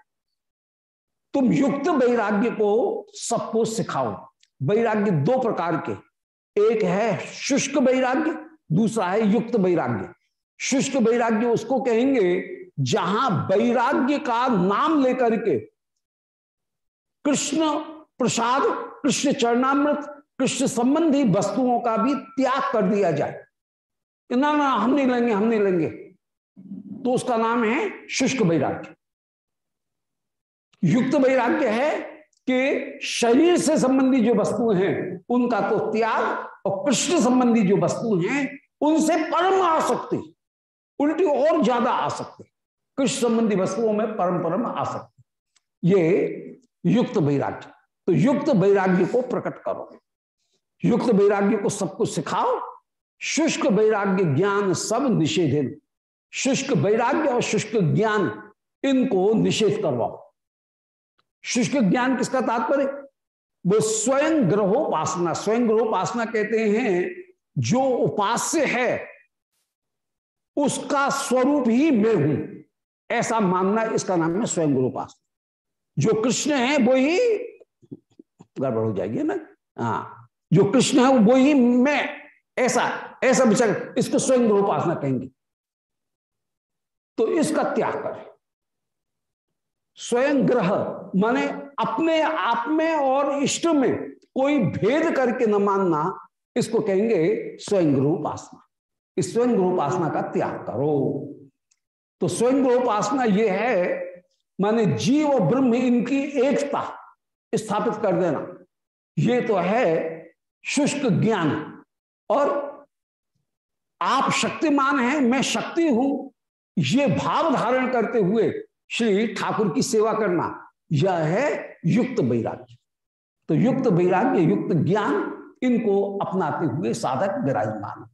तुम युक्त वैराग्य को सबको सिखाओ। वैराग्य दो प्रकार के। एक है शुष्क वैराग्य, दूसरा है युक्त वैराग्य। शुष्क वैराग्य उसको कहेंगे जहाँ वैराग्य का नाम लेकर के कृष्ण प्रसाद, कृष्ण चरणामृत, कृष्ण संबंधी वस्तुओं का भी त्याग कर दिया जाए। ना ना, हम नहीं लेंगे, हम नहीं लेंगे। तो उसका नाम है शुष्क वैराग्य। युक्त वैराग्य है कि शरीर से संबंधी जो वस्तु हैं, उनका तो त्याग और कृष्ण संबंधी जो वस्तु हैं, उनसे परम आ सकती उल्टी और ज़्यादा आ सकती कृष्ण संबंधी वस्तुओं में परम परम आ सकती ये युक्त वैराग्य। तो युक्त वैराग्य को प्रकट करो। युक्त वैराग्य को सबको सिखाओ। शुष्क वैराग्य ज्ञान सब निषेधित शुष्क वैराग्य और शुष्क ज्ञान, इनको निषेध करवाओ। शुष्क ज्ञान किसका तात्पर्य? वो स्वयं ग्रहोपासना स्वयं ग्रहोपासना कहते हैं, जो उपास्य है, उसका स्वरूप ही मैं हूँ। ऐसा मानना इसका नाम है स्वयं ग्रहोपासना। जो कृष्ण है, वो ही गड़बड़ हो जाएगी ना? हाँ जो कृष्ण है, वो ही मैं। ऐसा ऐसा विचार, इसको स्वयं ग्रहोपासना कहेंगे। तो इसका त्याग करें। स्वयं ग्रह, माने अपने आप में और इष्ट में कोई भेद करके न मानना, इसको कहेंगे स्वयं ग्रहोपासना इस स्वयं ग्रहोपासना का त्याग करो। तो स्वयं ग्रहोपासना यह है, माने जीव और ब्रह्म इनकी एकता स्थापित कर देना। ये तो है शुष्क ज्ञान। और आप शक्तिमान हैं, मैं शक्ति हूँ ये भाव धारण करते हुए श्री ठाकुर की सेवा करना, यह है युक्त वैराग्य। तो युक्त वैराग्य, युक्त ज्ञान इनको अपनाते हुए साधक विराजमान।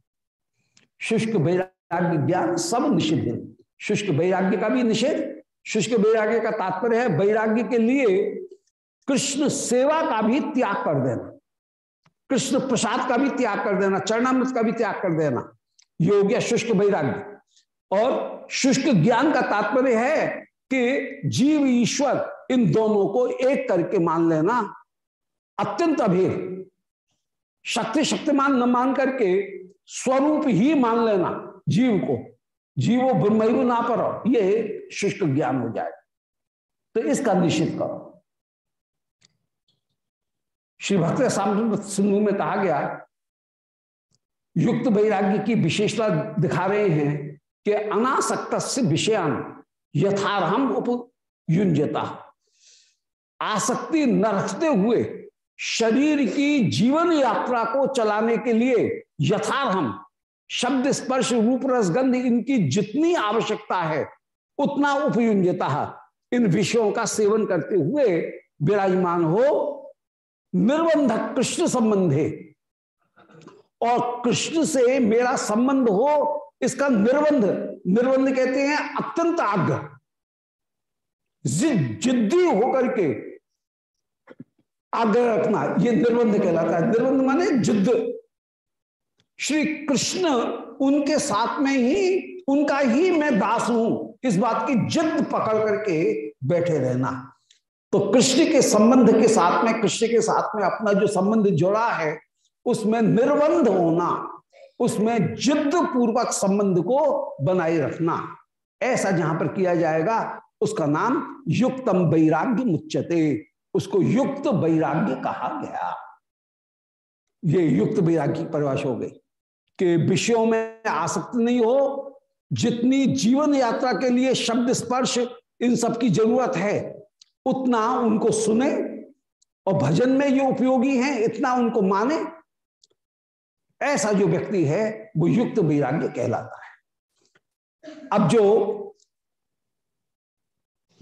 शुष्क वैराग्य ज्ञान सब निषिद्ध शुष्क वैराग्य का भी निषेध, शुष्क वैराग्य का तात्पर्य है, वैराग्य के लिए कृष्ण सेवा का भी त्याग कर देना, कृष्ण प्रसाद का भी त्याग कर देना, चरणामृत का भी त्याग कर देना ये हो गया शुष्क वैराग्य। और शुष्क ज्ञान का तात्पर्य है कि जीव ईश्वर इन दोनों को एक करके मान लेना अत्यंत अभेद। शक्ति शक्तिमान न मान करके स्वरूप ही मान लेना जीव को। जीवो ब्रह्मयु ना पर, ये शुष्क ज्ञान हो जाए। तो इसका निश्चित करो। श्री भक्त सिंधु में कहा गया, युक्त वैराग्य की विशेषता दिखा रहे हैं। कि अनासक्त विषयान यथारहम उपयुंजता आसक्ति न रखते हुए शरीर की जीवन यात्रा को चलाने के लिए यथारहम शब्द स्पर्श रूप रसगंध इनकी जितनी आवश्यकता है, उतना उपयुंजता इन विषयों का सेवन करते हुए विराजमान हो निर्बंध कृष्ण संबंधे। और कृष्ण से मेरा संबंध हो इसका निर्बंध निर्बंध कहते हैं अत्यंत आग्रह जिद्दी होकर के आग्रह रखना, ये निर्बंध कहलाता है। निर्बंध माने जिद्द। श्री कृष्ण उनके साथ में ही, उनका ही मैं दास हूँ। इस बात की जिद पकड़ करके बैठे रहना। तो कृष्ण के संबंध के साथ में, कृष्ण के साथ में अपना जो संबंध जोड़ा है, उसमें निर्बंध होना। उसमें जिद पूर्वक संबंध को बनाए रखना। ऐसा जहाँ पर किया जाएगा, उसका नाम युक्तम वैराग्य मुच्चते उसको युक्त वैराग्य कहा गया। ये युक्त वैराग्य परिभाषा हो गई कि विषयों में आसक्त नहीं हो, जितनी जीवन यात्रा के लिए शब्द स्पर्श इन सब की ज़रूरत है, उतना उनको सुने और भजन में ये उपयोगी हैं, इतना उनको माने ऐसा जो व्यक्ति है, वो युक्त वैराग्य कहलाता है। अब जो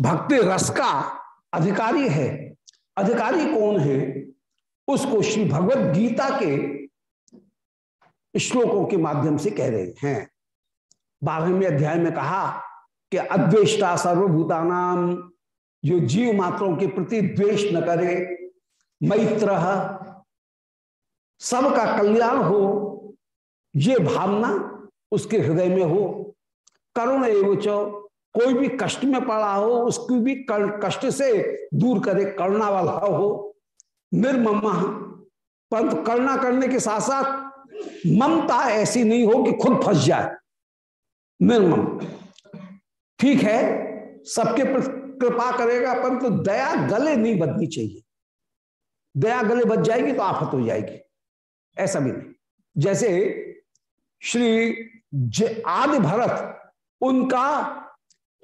भक्ति रस का अधिकारी है, अधिकारी कौन है? उसको श्री भगवत गीता के श्लोकों के माध्यम से कह रहे हैं। बारहवें अध्याय में कहा कि अद्वेष्टा सर्वभूतानाम जो जीव मात्रों के प्रति द्वेष न करे, मैत्र सबका कल्याण हो, ये भावना उसके हृदय में हो। करुण एवं कोई भी कष्ट में पड़ा हो, उसकी भी कष्ट से दूर करे करुणा वाला हो। निर्मम, परंतु करुणा करने के साथ साथ ममता ऐसी नहीं हो कि खुद फंस जाए। निर्मम, ठीक है, सबके प्रति कृपा करेगा, परंतु दया गले नहीं बदनी चाहिए। दया गले बच जाएगी तो आफत हो जाएगी। ऐसा भी नहीं। जैसे श्री आदि भरत, उनका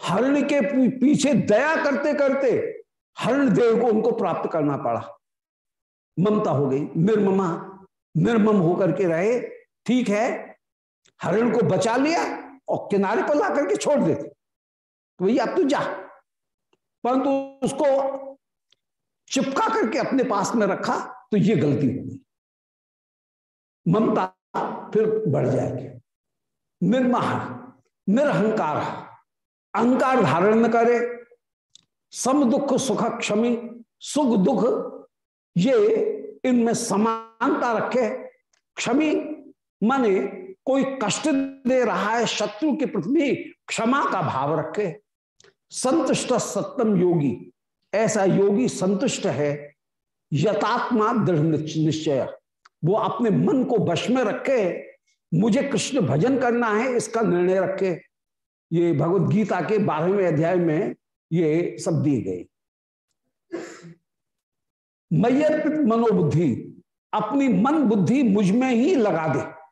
हरण के पीछे दया करते करते हरण देव को उनको प्राप्त करना पड़ा। ममता हो गई, निर्ममा, निर्मम होकर के रहे, ठीक है, हरण को बचा लिया और किनारे पर ला करके छोड़ देते। तो भैया, अब तू जा। परंतु उसको चिपका करके अपने पास में रखा तो ये गलती हो गई। ममता फिर बढ़ जाएगी। निर्मह, निरहंकार, अहंकार धारण न करे, सम दुख सुख क्षमी, सुख दुख, ये इनमें समानता रखे। क्षमी माने कोई कष्ट दे रहा है, शत्रु के प्रति क्षमा का भाव रखे। संतुष्ट सत्यम योगी, ऐसा योगी संतुष्ट है, यथात्मा दृढ़ निश्चय। वो अपने मन को वश में रखे, मुझे कृष्ण भजन करना है, इसका निर्णय रखे। ये भगवत गीता के बारहवें अध्याय में ये सब दिए गए। मैयर्पित मनोबुद्धि, अपनी मन बुद्धि मुझमें ही लगा दे।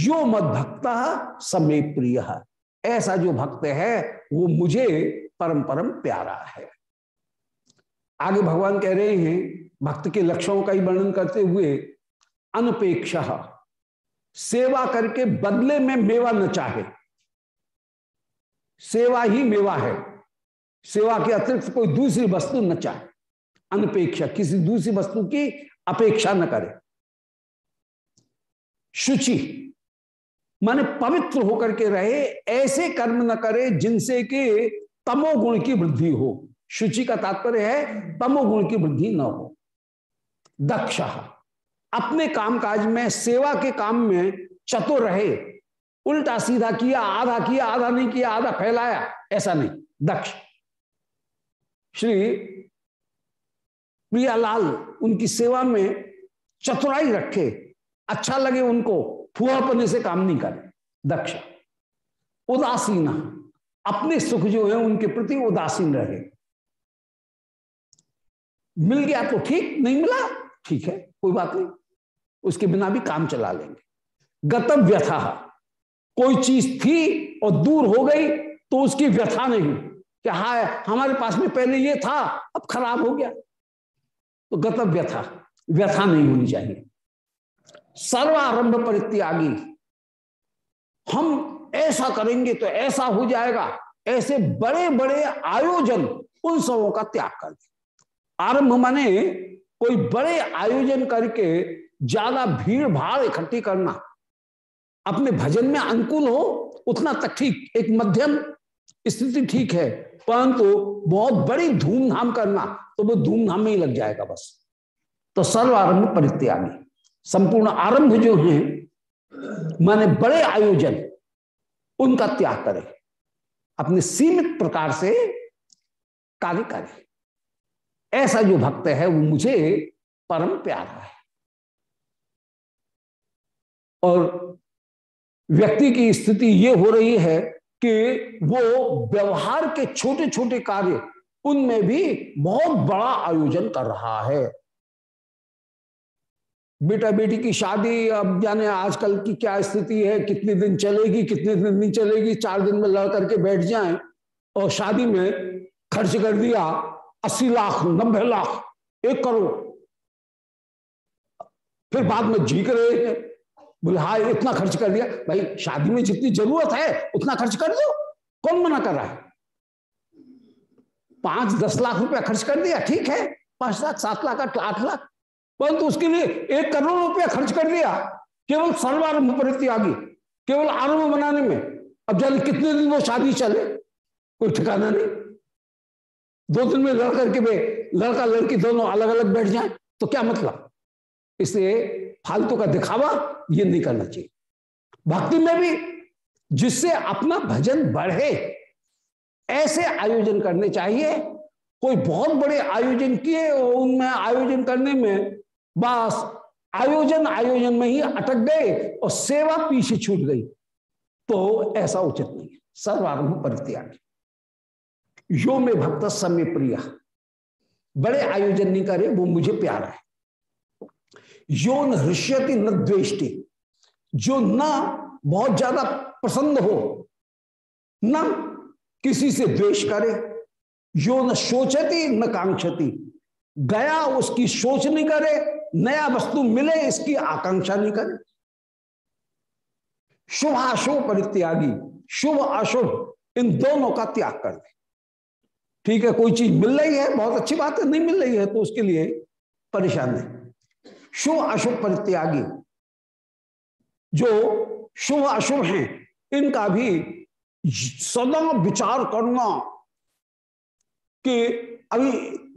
यो मत भक्त समय प्रिय। ऐसा जो भक्त है, वो मुझे परम परम प्यारा है। आगे भगवान कह रहे हैं, भक्त के लक्षणों का ही वर्णन करते हुए अनपेक्षा। सेवा करके बदले में मेवा न चाहे। सेवा ही मेवा है। सेवा के अतिरिक्त कोई दूसरी वस्तु न चाहे। अनपेक्षा, किसी दूसरी वस्तु की अपेक्षा न करे। शुचि, माने पवित्र होकर के रहे, ऐसे कर्म न करे जिनसे कि तमोगुण की वृद्धि हो। शुचि का तात्पर्य है तमोगुण की वृद्धि न हो। दक्ष अपने कामकाज में, सेवा के काम में चतुर रहे। उल्टा सीधा किया, आधा किया, आधा नहीं किया, आधा फैलाया, ऐसा नहीं। दक्ष। श्री प्रियालाल उनकी सेवा में चतुराई रखे। अच्छा लगे उनको फुआ फुहापने से काम नहीं करे। दक्ष। उदासीन। अपने सुख जो है, उनके प्रति उदासीन रहे। मिल गया तो ठीक, नहीं मिला? ठीक है, कोई बात नहीं। उसके बिना भी काम चला लेंगे। गतम व्यथा कोई चीज़ थी और दूर हो गई तो उसकी व्यथा नहीं। कि हा हमारे पास में पहले ये था, अब खराब हो गया। तो गतम व्यथा व्यथा नहीं होनी चाहिए। सर्व सर्वारंभ परित्यागी। हम ऐसा करेंगे तो ऐसा हो जाएगा। ऐसे बड़े बड़े आयोजन उन सबों का त्याग कर दे। आरंभ माने कोई बड़े आयोजन करके ज़्यादा भीड़ भाड़ इकट्ठी करना। अपने भजन में अनुकूल हो, उतना तक ठीक। एक मध्यम स्थिति ठीक है, परंतु बहुत बड़ी धूमधाम करना तो वो धूमधाम में ही लग जाएगा बस। तो सर्व आरंभ परित्यागी। संपूर्ण आरंभ जो है, माने बड़े आयोजन, उनका त्याग करे। अपने सीमित प्रकार से कार्य करे। ऐसा जो भक्त है, वो मुझे परम प्यारा है। और व्यक्ति की स्थिति ये हो रही है कि वो व्यवहार के छोटे छोटे कार्य, उनमें भी बहुत बड़ा आयोजन कर रहा है। बेटा बेटी की शादी, अब जाने आजकल की क्या स्थिति है, कितने दिन चलेगी, कितने दिन नहीं चलेगी, चार दिन में लड़ करके बैठ जाएँ और शादी में खर्च कर दिया अस्सी लाख, नब्बे लाख, एक करोड़। फिर बाद में झीक रहे हैं। बोले हाँ इतना खर्च कर दिया। भाई, शादी में जितनी ज़रूरत है, उतना खर्च कर दो। कौन मना कर रहा है? पाँच, दस लाख रुपया खर्च कर दिया, ठीक है। पाँच लाख, सात लाख, आठ लाख परंतु उसके लिए एक करोड़ रुपया खर्च कर दिया। केवल सर्वारंभ परित्यागी केवल आरंभ बनाने में। अब जाने कितने दिन वो शादी चले? कोई ठिकाना नहीं। दो दिन में लड़ करके वे लड़का, लड़की दोनों अलग अलग बैठ जाए तो क्या मतलब? इसलिए फालतू का दिखावा ये नहीं करना चाहिए। भक्ति में भी जिससे अपना भजन बढ़े, ऐसे आयोजन करने चाहिए। कोई बहुत बड़े आयोजन किए उनमें आयोजन करने में बस आयोजन आयोजन में ही अटक गए और सेवा पीछे छूट गई तो ऐसा उचित नहीं है। सर्वारंभ परित्याग। यो में भक्त समय प्रिय, बड़े आयोजन नहीं करे, वो मुझे प्यारा है। यो न न द्वेष्टि, जो न बहुत ज़्यादा प्रसन्न हो, न किसी से द्वेष करे यो न सोचती न कांक्षती। गया उसकी सोच नहीं करे, नया वस्तु मिले इसकी आकांक्षा नहीं करे। शुभ अशुभ परित्यागी शुभ अशुभ इन दोनों का त्याग कर दे। ठीक है, कोई चीज़ मिल रही है, बहुत अच्छी बात है, नहीं मिल रही है तो उसके लिए परेशान नहीं। शुभ अशुभ परित्यागी, जो शुभ अशुभ हैं, इनका भी सदा विचार करना कि अभी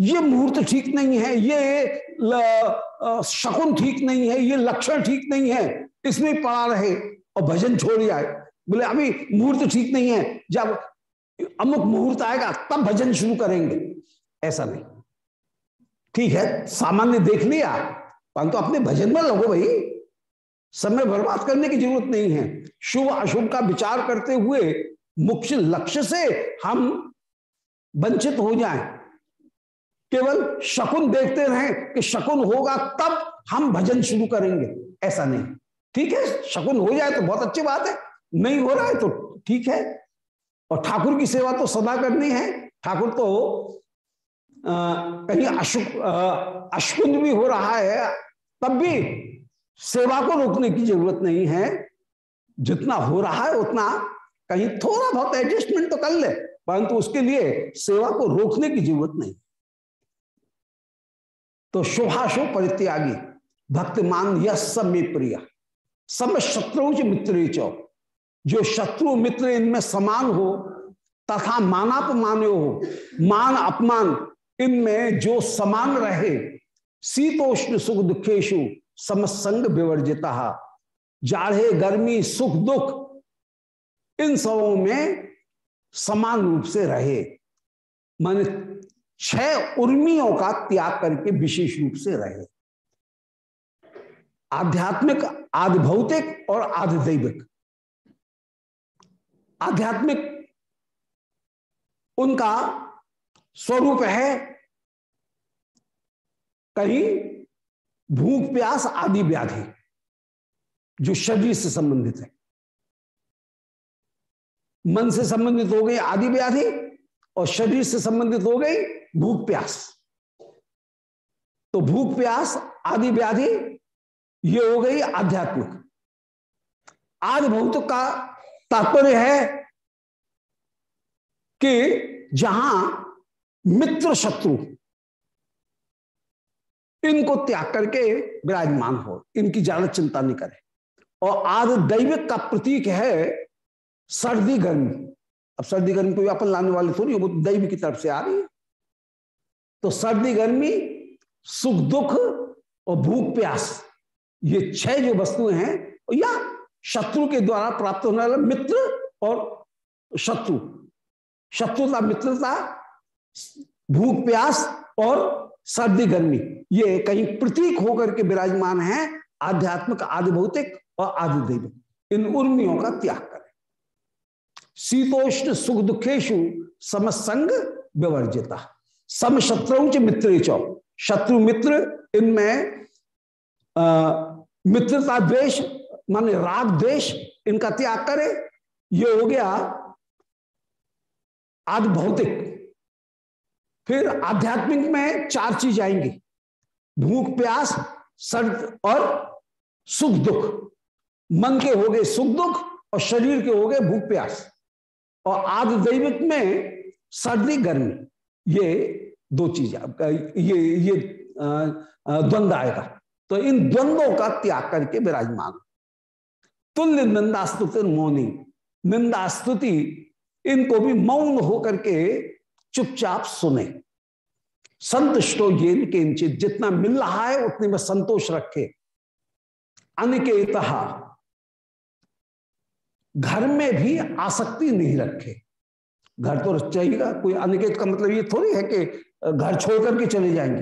ये मुहूर्त ठीक नहीं है, ये शकुन ठीक नहीं है, ये लक्षण ठीक नहीं है, इसमें पड़ा रहे और भजन छोड़ जाए बोले, अभी मुहूर्त ठीक नहीं है, जब अमुक मुहूर्त आएगा, तब भजन शुरू करेंगे। ऐसा नहीं। ठीक है, सामान्य देख लिया, परंतु तो अपने भजन में लगो भाई। समय बर्बाद करने की ज़रूरत नहीं है। शुभ अशुभ का विचार करते हुए मुख्य लक्ष्य से हम वंचित हो जाएँ। केवल शकुन देखते रहें कि शकुन होगा तब हम भजन शुरू करेंगे। ऐसा नहीं। ठीक है, शकुन हो जाए तो बहुत अच्छी बात है, नहीं हो रहा है तो ठीक है। और ठाकुर की सेवा तो सदा करनी है। ठाकुर तो आ, कहीं अशुक अशकुंज भी हो रहा है तब भी सेवा को रोकने की ज़रूरत नहीं है। जितना हो रहा है उतना कहीं थोड़ा बहुत एडजस्टमेंट तो कर ले परंतु उसके लिए सेवा को रोकने की ज़रूरत नहीं। तो शुभाशु परित्यागी भक्तिमान यह सब में प्रिय सब शत्रु मित्र जो शत्रु मित्र इनमें समान हो, तथा मानापमान हो, मान अपमान इनमें जो समान रहे, शीतोष्ण सुख दुखेशु समसंग विवर्जिता। जाड़े गर्मी, सुख दुख, इन सबों में समान रूप से रहे। माने छह उर्मियों का त्याग करके विशेष रूप से रहे। आध्यात्मिक आदि भौतिक और आदि दैविक आध्यात्मिक उनका स्वरूप है। कहीं भूख, प्यास आदि व्याधि जो शरीर से संबंधित है। मन से संबंधित हो गई आदि व्याधि और शरीर से संबंधित हो गई भूख, प्यास। तो भूख, प्यास आदि व्याधि, ये हो गई आध्यात्मिक। आदि भौतिक का तात्पर्य है कि जहाँ मित्र शत्रु इनको त्याग करके विराजमान हो, इनकी ज़्यादा चिंता नहीं करे। और आदि दैविक का प्रतीक है सर्दी गर्मी। अब सर्दी गर्मी कोई अपन लाने वाले थोड़ी वो दैव की तरफ़ से आ रही है। तो सर्दी गर्मी, सुख दुख और भूख प्यास, ये छह जो वस्तुएँ हैं, या शत्रु के द्वारा प्राप्त होने वाला मित्र और शत्रु। शत्रुता मित्रता भूख, प्यास और सर्दी, गर्मी। ये कहीं प्रतीक होकर के विराजमान है आध्यात्मिक आदि भौतिक और आदि दैविक इन उर्मियों का त्याग करें। शीतोष्ण सुख दुखेशु समसंग विवर्जिता। सम शत्रु मित्र चौ। शत्रु मित्र, इनमें मित्रता द्वेष माने राग द्वेष इनका त्याग करे, ये हो गया आदि भौतिक। फिर आध्यात्मिक में चार चीज़ आएँगी, भूख, प्यास, सर्द और सुख, दुख। मन के हो गए सुख, दुख और शरीर के हो गए भूख, प्यास। और आदि दैविक में सर्दी, गर्मी, ये दो चीज़, ये ये द्वंद्व आएगा। तो इन द्वंद्वों का त्याग करके विराजमान। तुल्य निंदास्तुति मौनी। निंदास्तुति, इनको भी मौन होकर के चुपचाप सुने। संतुष्टो ये किंचित, जितना मिल रहा है उतने में संतोष रखे। अनिकेत घर में भी आसक्ति नहीं रखे। घर तो चाहिएगा कोई अनिकेत का मतलब ये थोड़ी है कि घर छोड़ करके चले जाएँगे।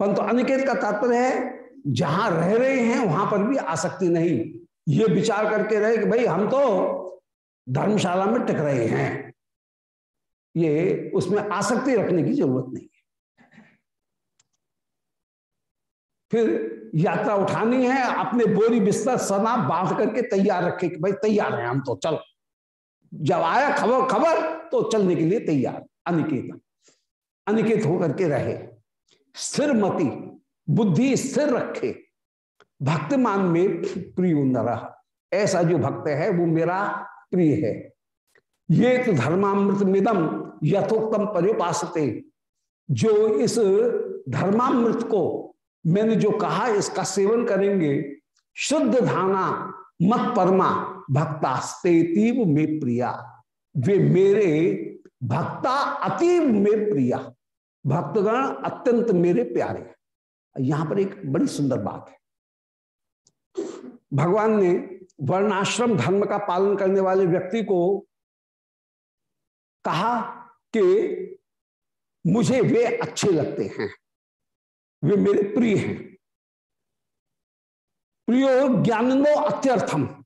परंतु अनिकेत का तात्पर्य है, जहाँ रह रहे हैं, वहाँ पर भी आसक्ति नहीं। ये विचार करके रहे कि भाई हम तो धर्मशाला में टिक रहे हैं। ये उसमें आसक्ति रखने की ज़रूरत नहीं है। फिर यात्रा उठानी है, अपने बोरी बिस्तर सना बाँध करके तैयार रखे कि भाई तैयार है हम तो चलो। जब आया खबर खबर तो चलने के लिए तैयार अनिकेत अनिकेत होकर के रहे। स्थिर मति, बुद्धि स्थिर रखे। भक्तमान में प्रिय न ऐसा जो भक्त है, वो मेरा प्रिय है। ये तो धर्मामृत मिदम यथोक्तम पर्युपासते जो इस धर्मामृत को मैंने जो कहा, इसका सेवन करेंगे, शुद्ध धाना मत परमा भक्तास्ते तीव में प्रिया। वे मेरे भक्ता अतीब में प्रिया। भक्तगण अत्यंत मेरे प्यारे यहाँ पर एक बड़ी सुंदर बात है। भगवान ने वर्णाश्रम धर्म का पालन करने वाले व्यक्ति को कहा कि मुझे वे अच्छे लगते हैं, वे मेरे प्रिय हैं। प्रियो ज्ञानो अत्यर्थम।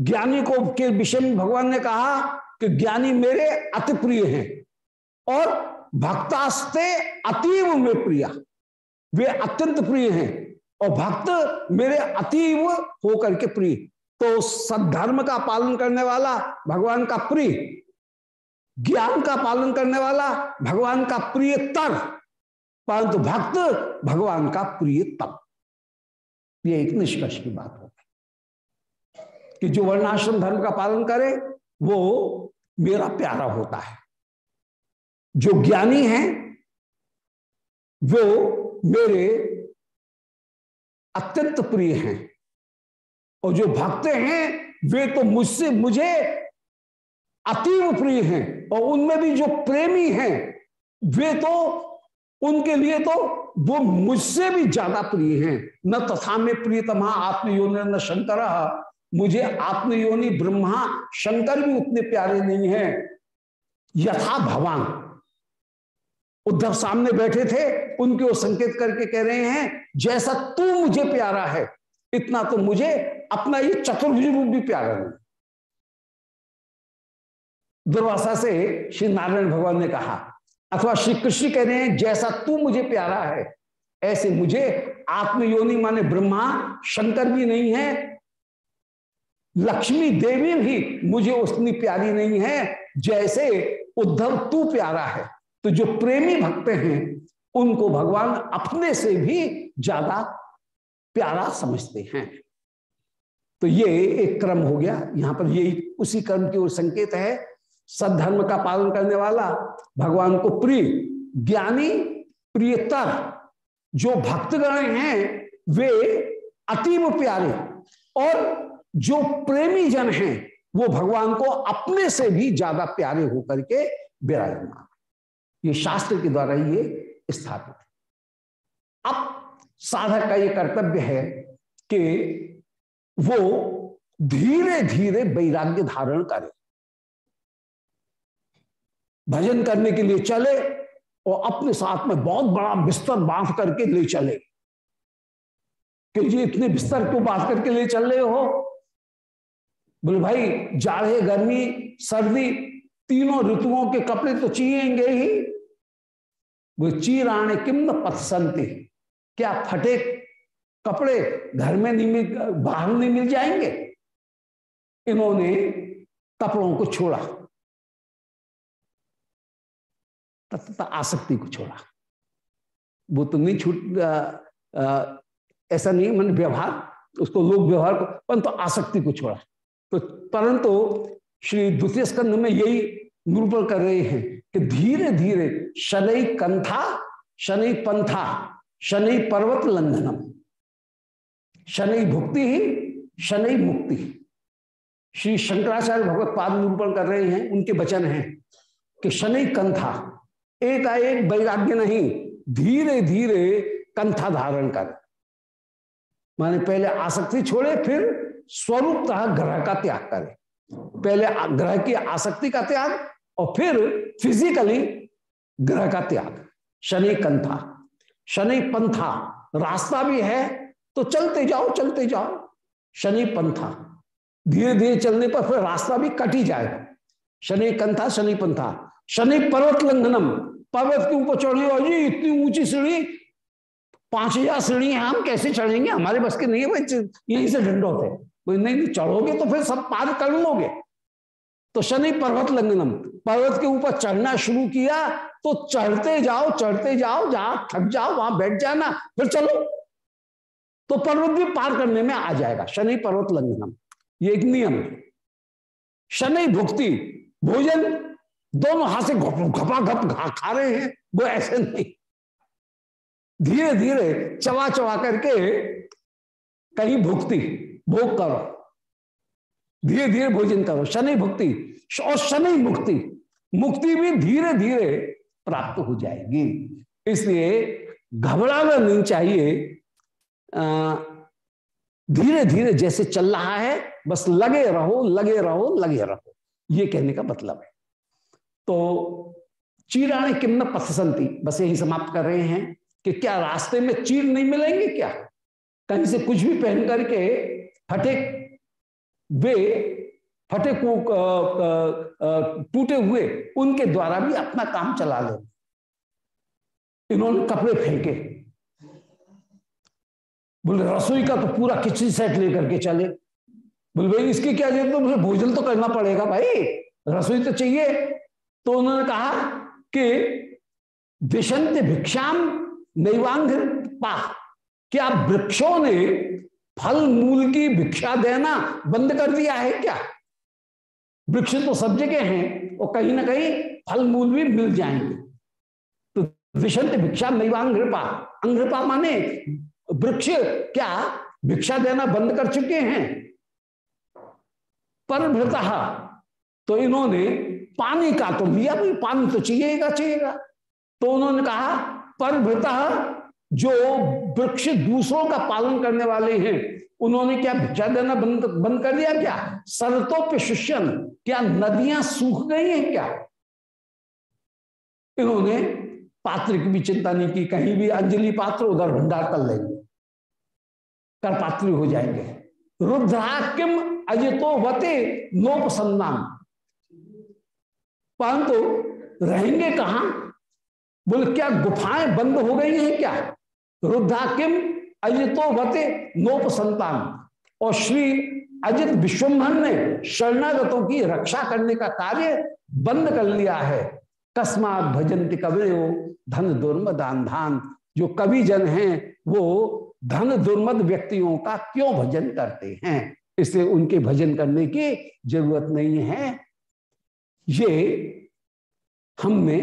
ज्ञानी को के विषय में भगवान ने कहा कि ज्ञानी मेरे अति प्रिय हैं और भक्तास्ते अतीव में प्रिया। वे अत्यंत प्रिय हैं। और भक्त मेरे अतीव होकर के प्रिय। तो सद्धर्म का पालन करने वाला भगवान का प्रिय, ज्ञान का पालन करने वाला भगवान का प्रिय तर परंतु भक्त भगवान का प्रिय तप ये एक निष्कर्ष की बात होगी कि जो वर्णाश्रम धर्म का पालन करे, वो मेरा प्यारा होता है। जो ज्ञानी है, वो मेरे अत्यंत प्रिय हैं। और जो भक्त हैं, वे तो मुझसे, मुझे अतीव प्रिय हैं। और उनमें भी जो प्रेमी हैं, वे तो उनके लिए तो वो मुझसे भी ज़्यादा प्रिय हैं। न तथा में प्रियतमा आत्मयोनि, न शंकर। मुझे आत्मयोनि ब्रह्मा, शंकर भी उतने प्यारे नहीं हैं। यथा भवान। उद्धव सामने बैठे थे, उनके वो संकेत करके कह रहे हैं, जैसा तू मुझे प्यारा है, इतना तो मुझे अपना ये चतुर्भुज रूप भी प्यारा नहीं दुर्वासा से श्री नारायण भगवान ने कहा, अथवा श्री कृष्ण कह रहे हैं, जैसा तू मुझे प्यारा है, ऐसे मुझे आत्मयोनि माने ब्रह्मा, शंकर भी नहीं है, लक्ष्मी देवी भी मुझे उतनी प्यारी नहीं है, जैसे उद्धव तू प्यारा है। तो जो प्रेमी भक्त हैं, उनको भगवान अपने से भी ज़्यादा प्यारा समझते हैं। तो ये एक क्रम हो गया। यहाँ पर यही उसी क्रम की ओर संकेत है। सद्धर्म का पालन करने वाला, भगवान को प्रिय, ज्ञानी, प्रियतर जो भक्तगण हैं, वे अतीब प्यारे और जो प्रेमी जन हैं, वो भगवान को अपने से भी ज़्यादा प्यारे होकर के विराजमान। ये शास्त्र के द्वारा ये स्थापित अब साधक का ये कर्तव्य है कि वो धीरे धीरे वैराग्य धारण करे। भजन करने के लिए चले और अपने साथ में बहुत बड़ा बिस्तर बाँध करके ले चले। कि ये इतने बिस्तर क्यों बाँध करके ले चल रहे हो? बोले, भाई, जाड़े, गर्मी, सर्दी, तीनों ऋतुओं के कपड़े तो चाहिएँगे ही। वो चीराने किम न पथसंती क्या फटे कपड़े घर में नहीं मिल, बाहर नहीं मिल जाएँगे? इन्होंने कपड़ों को छोड़ा। तथा आसक्ति को छोड़ा। वो तो नहीं छूट ऐसा नहीं, मन व्यवहार, उसको लोग व्यवहार को, परंतु तो आसक्ति को छोड़ा। तो परंतु श्री द्वितीय स्कंध में यही निरूपण कर रहे हैं कि धीरे धीरे शनि कंथा, शनि पंथा, शनि पर्वत लंघनम। शनि भुक्ति ही, शनि मुक्ति। श्री शंकराचार्य भगवत पाद निरूपण कर रहे हैं, उनके वचन हैं कि शनि कंथा एक एक वैराग्य नहीं धीरे धीरे कंथा धारण कर। माने पहले आसक्ति छोड़े, फिर स्वरूपतः ग्रह का त्याग करे। पहले ग्रह की आसक्ति का त्याग और फिर फिजिकली ग्रह का त्याग। शनि कंथा शनि पंथा, रास्ता भी है तो चलते जाओ चलते जाओ। शनि पंथा धीरे धीरे चलने पर फिर रास्ता भी कट ही जाएगा। शनि कंथा शनि पंथा, शनि पर्वत लंघनम, पर्वत के ऊपर चढ़े और जी, इतनी ऊँची सीढ़ी, पाँच हज़ार सीढ़ी है, हम कैसे चढ़ेंगे? हमारे बस के नहीं है, भाई यहीं से डंडो थे नहीं नहीं, चढ़ोगे तो फिर सब पार कर लोगे। तो शनि पर्वत लंघनम। पर्वत के ऊपर चढ़ना शुरू किया तो चढ़ते जाओ चढ़ते जाओ, जहाँ थक जाओ, वहाँ बैठ जाना, फिर चलो। तो पर्वत भी पार करने में आ जाएगा, शनि पर्वत लंघनम। ये एक नियम है। शनि भुक्ति, भोजन, दोनों हाथ से घपा, घप खा रहे हैं, वो ऐसे नहीं। धीरे धीरे चवा चवा करके कहीं भुक्ति, भोग करो। धीरे धीरे भोजन करो शनि भुक्ति और शनि मुक्ति मुक्ति भी धीरे धीरे प्राप्त हो जाएगी। इसलिए घबराना नहीं चाहिए। धीरे धीरे जैसे चल रहा है, बस लगे रहो लगे रहो लगे रहो। ये कहने का मतलब है। तो चीराने किन्न पथसंती बस यही समाप्त कर रहे हैं कि क्या रास्ते में चीर नहीं मिलेंगे क्या? कहीं से कुछ भी पहन करके फटे वे फटे को टूटे हुए, उनके द्वारा भी अपना काम चला ले। इन्होंने कपड़े फेंके। बोले, रसोई का तो पूरा किचन सेट लेकर के चले। बोले, भाई, इसकी क्या ज़रूरत मुझे भोजन तो करना पड़ेगा भाई। रसोई तो चाहिए। तो उन्होंने कहा कि दिशंत भिक्षाम नैवांग पा क्या वृक्षों ने फल मूल की भिक्षा देना बंद कर दिया है क्या? वृक्ष तो सब जगह हैं और कहीं ना कहीं फल मूल भी मिल जाएँगे। तो विशंत भिक्षा नैवांग्रपा अंग्रपा। माने वृक्ष क्या? भिक्षा देना बंद कर चुके हैं। पर तो इन्होंने पानी का तो लिया भी, पानी तो चाहिएगा चाहिएगा तो उन्होंने कहा, पर जो वृक्ष दूसरों का पालन करने वाले हैं। उन्होंने क्या भिक्षा देना बंद बंद कर दिया क्या? सरतों पे शिष्यन, क्या नदियाँ सूख गई हैं क्या? इन्होंने पात्र की भी चिंता नहीं की, कहीं भी अंजलि पात्र उधर भंडार कर लेंगे। कर पात्र हो जाएँगे। रुद्राकिम अजितो वते नोपसन्नाम। परंतु रहेंगे कहाँ? बोले, क्या गुफाएँ बंद हो गई हैं क्या? रुद्धा किम? अजितो वते नोप संतान और श्री अजित विश्वभर ने शरणागतों की रक्षा करने का कार्य बंद कर लिया है। कस्मात भजन कवि धन दुर्मद धान जो कवि जन हैं, वो धन दुर्मद व्यक्तियों का क्यों भजन करते हैं? इसलिए उनके भजन करने की ज़रूरत नहीं है। ये हमने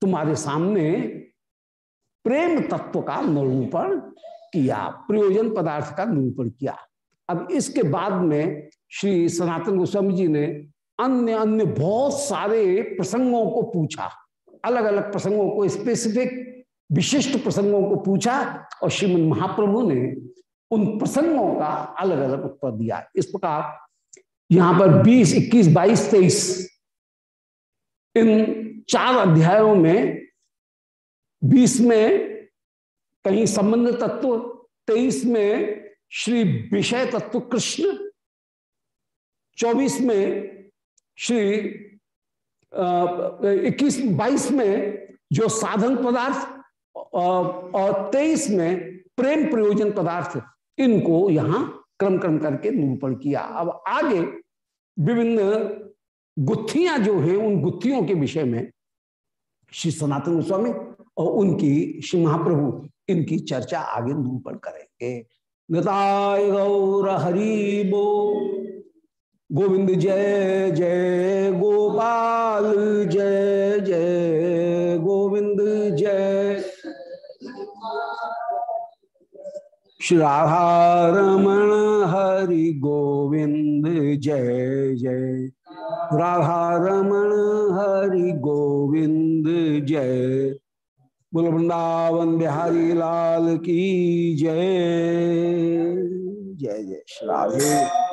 तुम्हारे सामने प्रेम तत्व का निरूपण किया प्रयोजन पदार्थ का निरूपण किया। अब इसके बाद में श्री सनातन गोस्वामी जी ने अन्य अन्य बहुत सारे प्रसंगों को पूछा अलग अलग प्रसंगों को स्पेसिफिक विशिष्ट प्रसंगों को पूछा और श्रीमद महाप्रभु ने उन प्रसंगों का अलग अलग उत्तर दिया। इस प्रकार यहाँ पर 20, 21, 22, 23 इन चार अध्यायों में बीस में कहीं संबंध तत्व, तेईस में श्री विषय तत्व कृष्ण, चौबीस में श्री इक्कीस, बाईस में जो साधन पदार्थ और तेईस में प्रेम प्रयोजन पदार्थ, इनको यहाँ क्रम क्रम करके निरूपण किया। अब आगे विभिन्न गुत्थियाँ जो है, उन गुत्थियों के विषय में श्री सनातन गोस्वामी और उनकी श्री महाप्रभु इनकी चर्चा आगे निरूपण करेंगे। नताय गौर हरि बो। गोविंद जय जय गोपाल जय जय गोविंद जय। श्री राधा रमण हरि गोविंद जय जय। राधा रमण हरि गोविंद जय। बुल वृंदावन बिहारी लाल की जय। जय जय श्रावे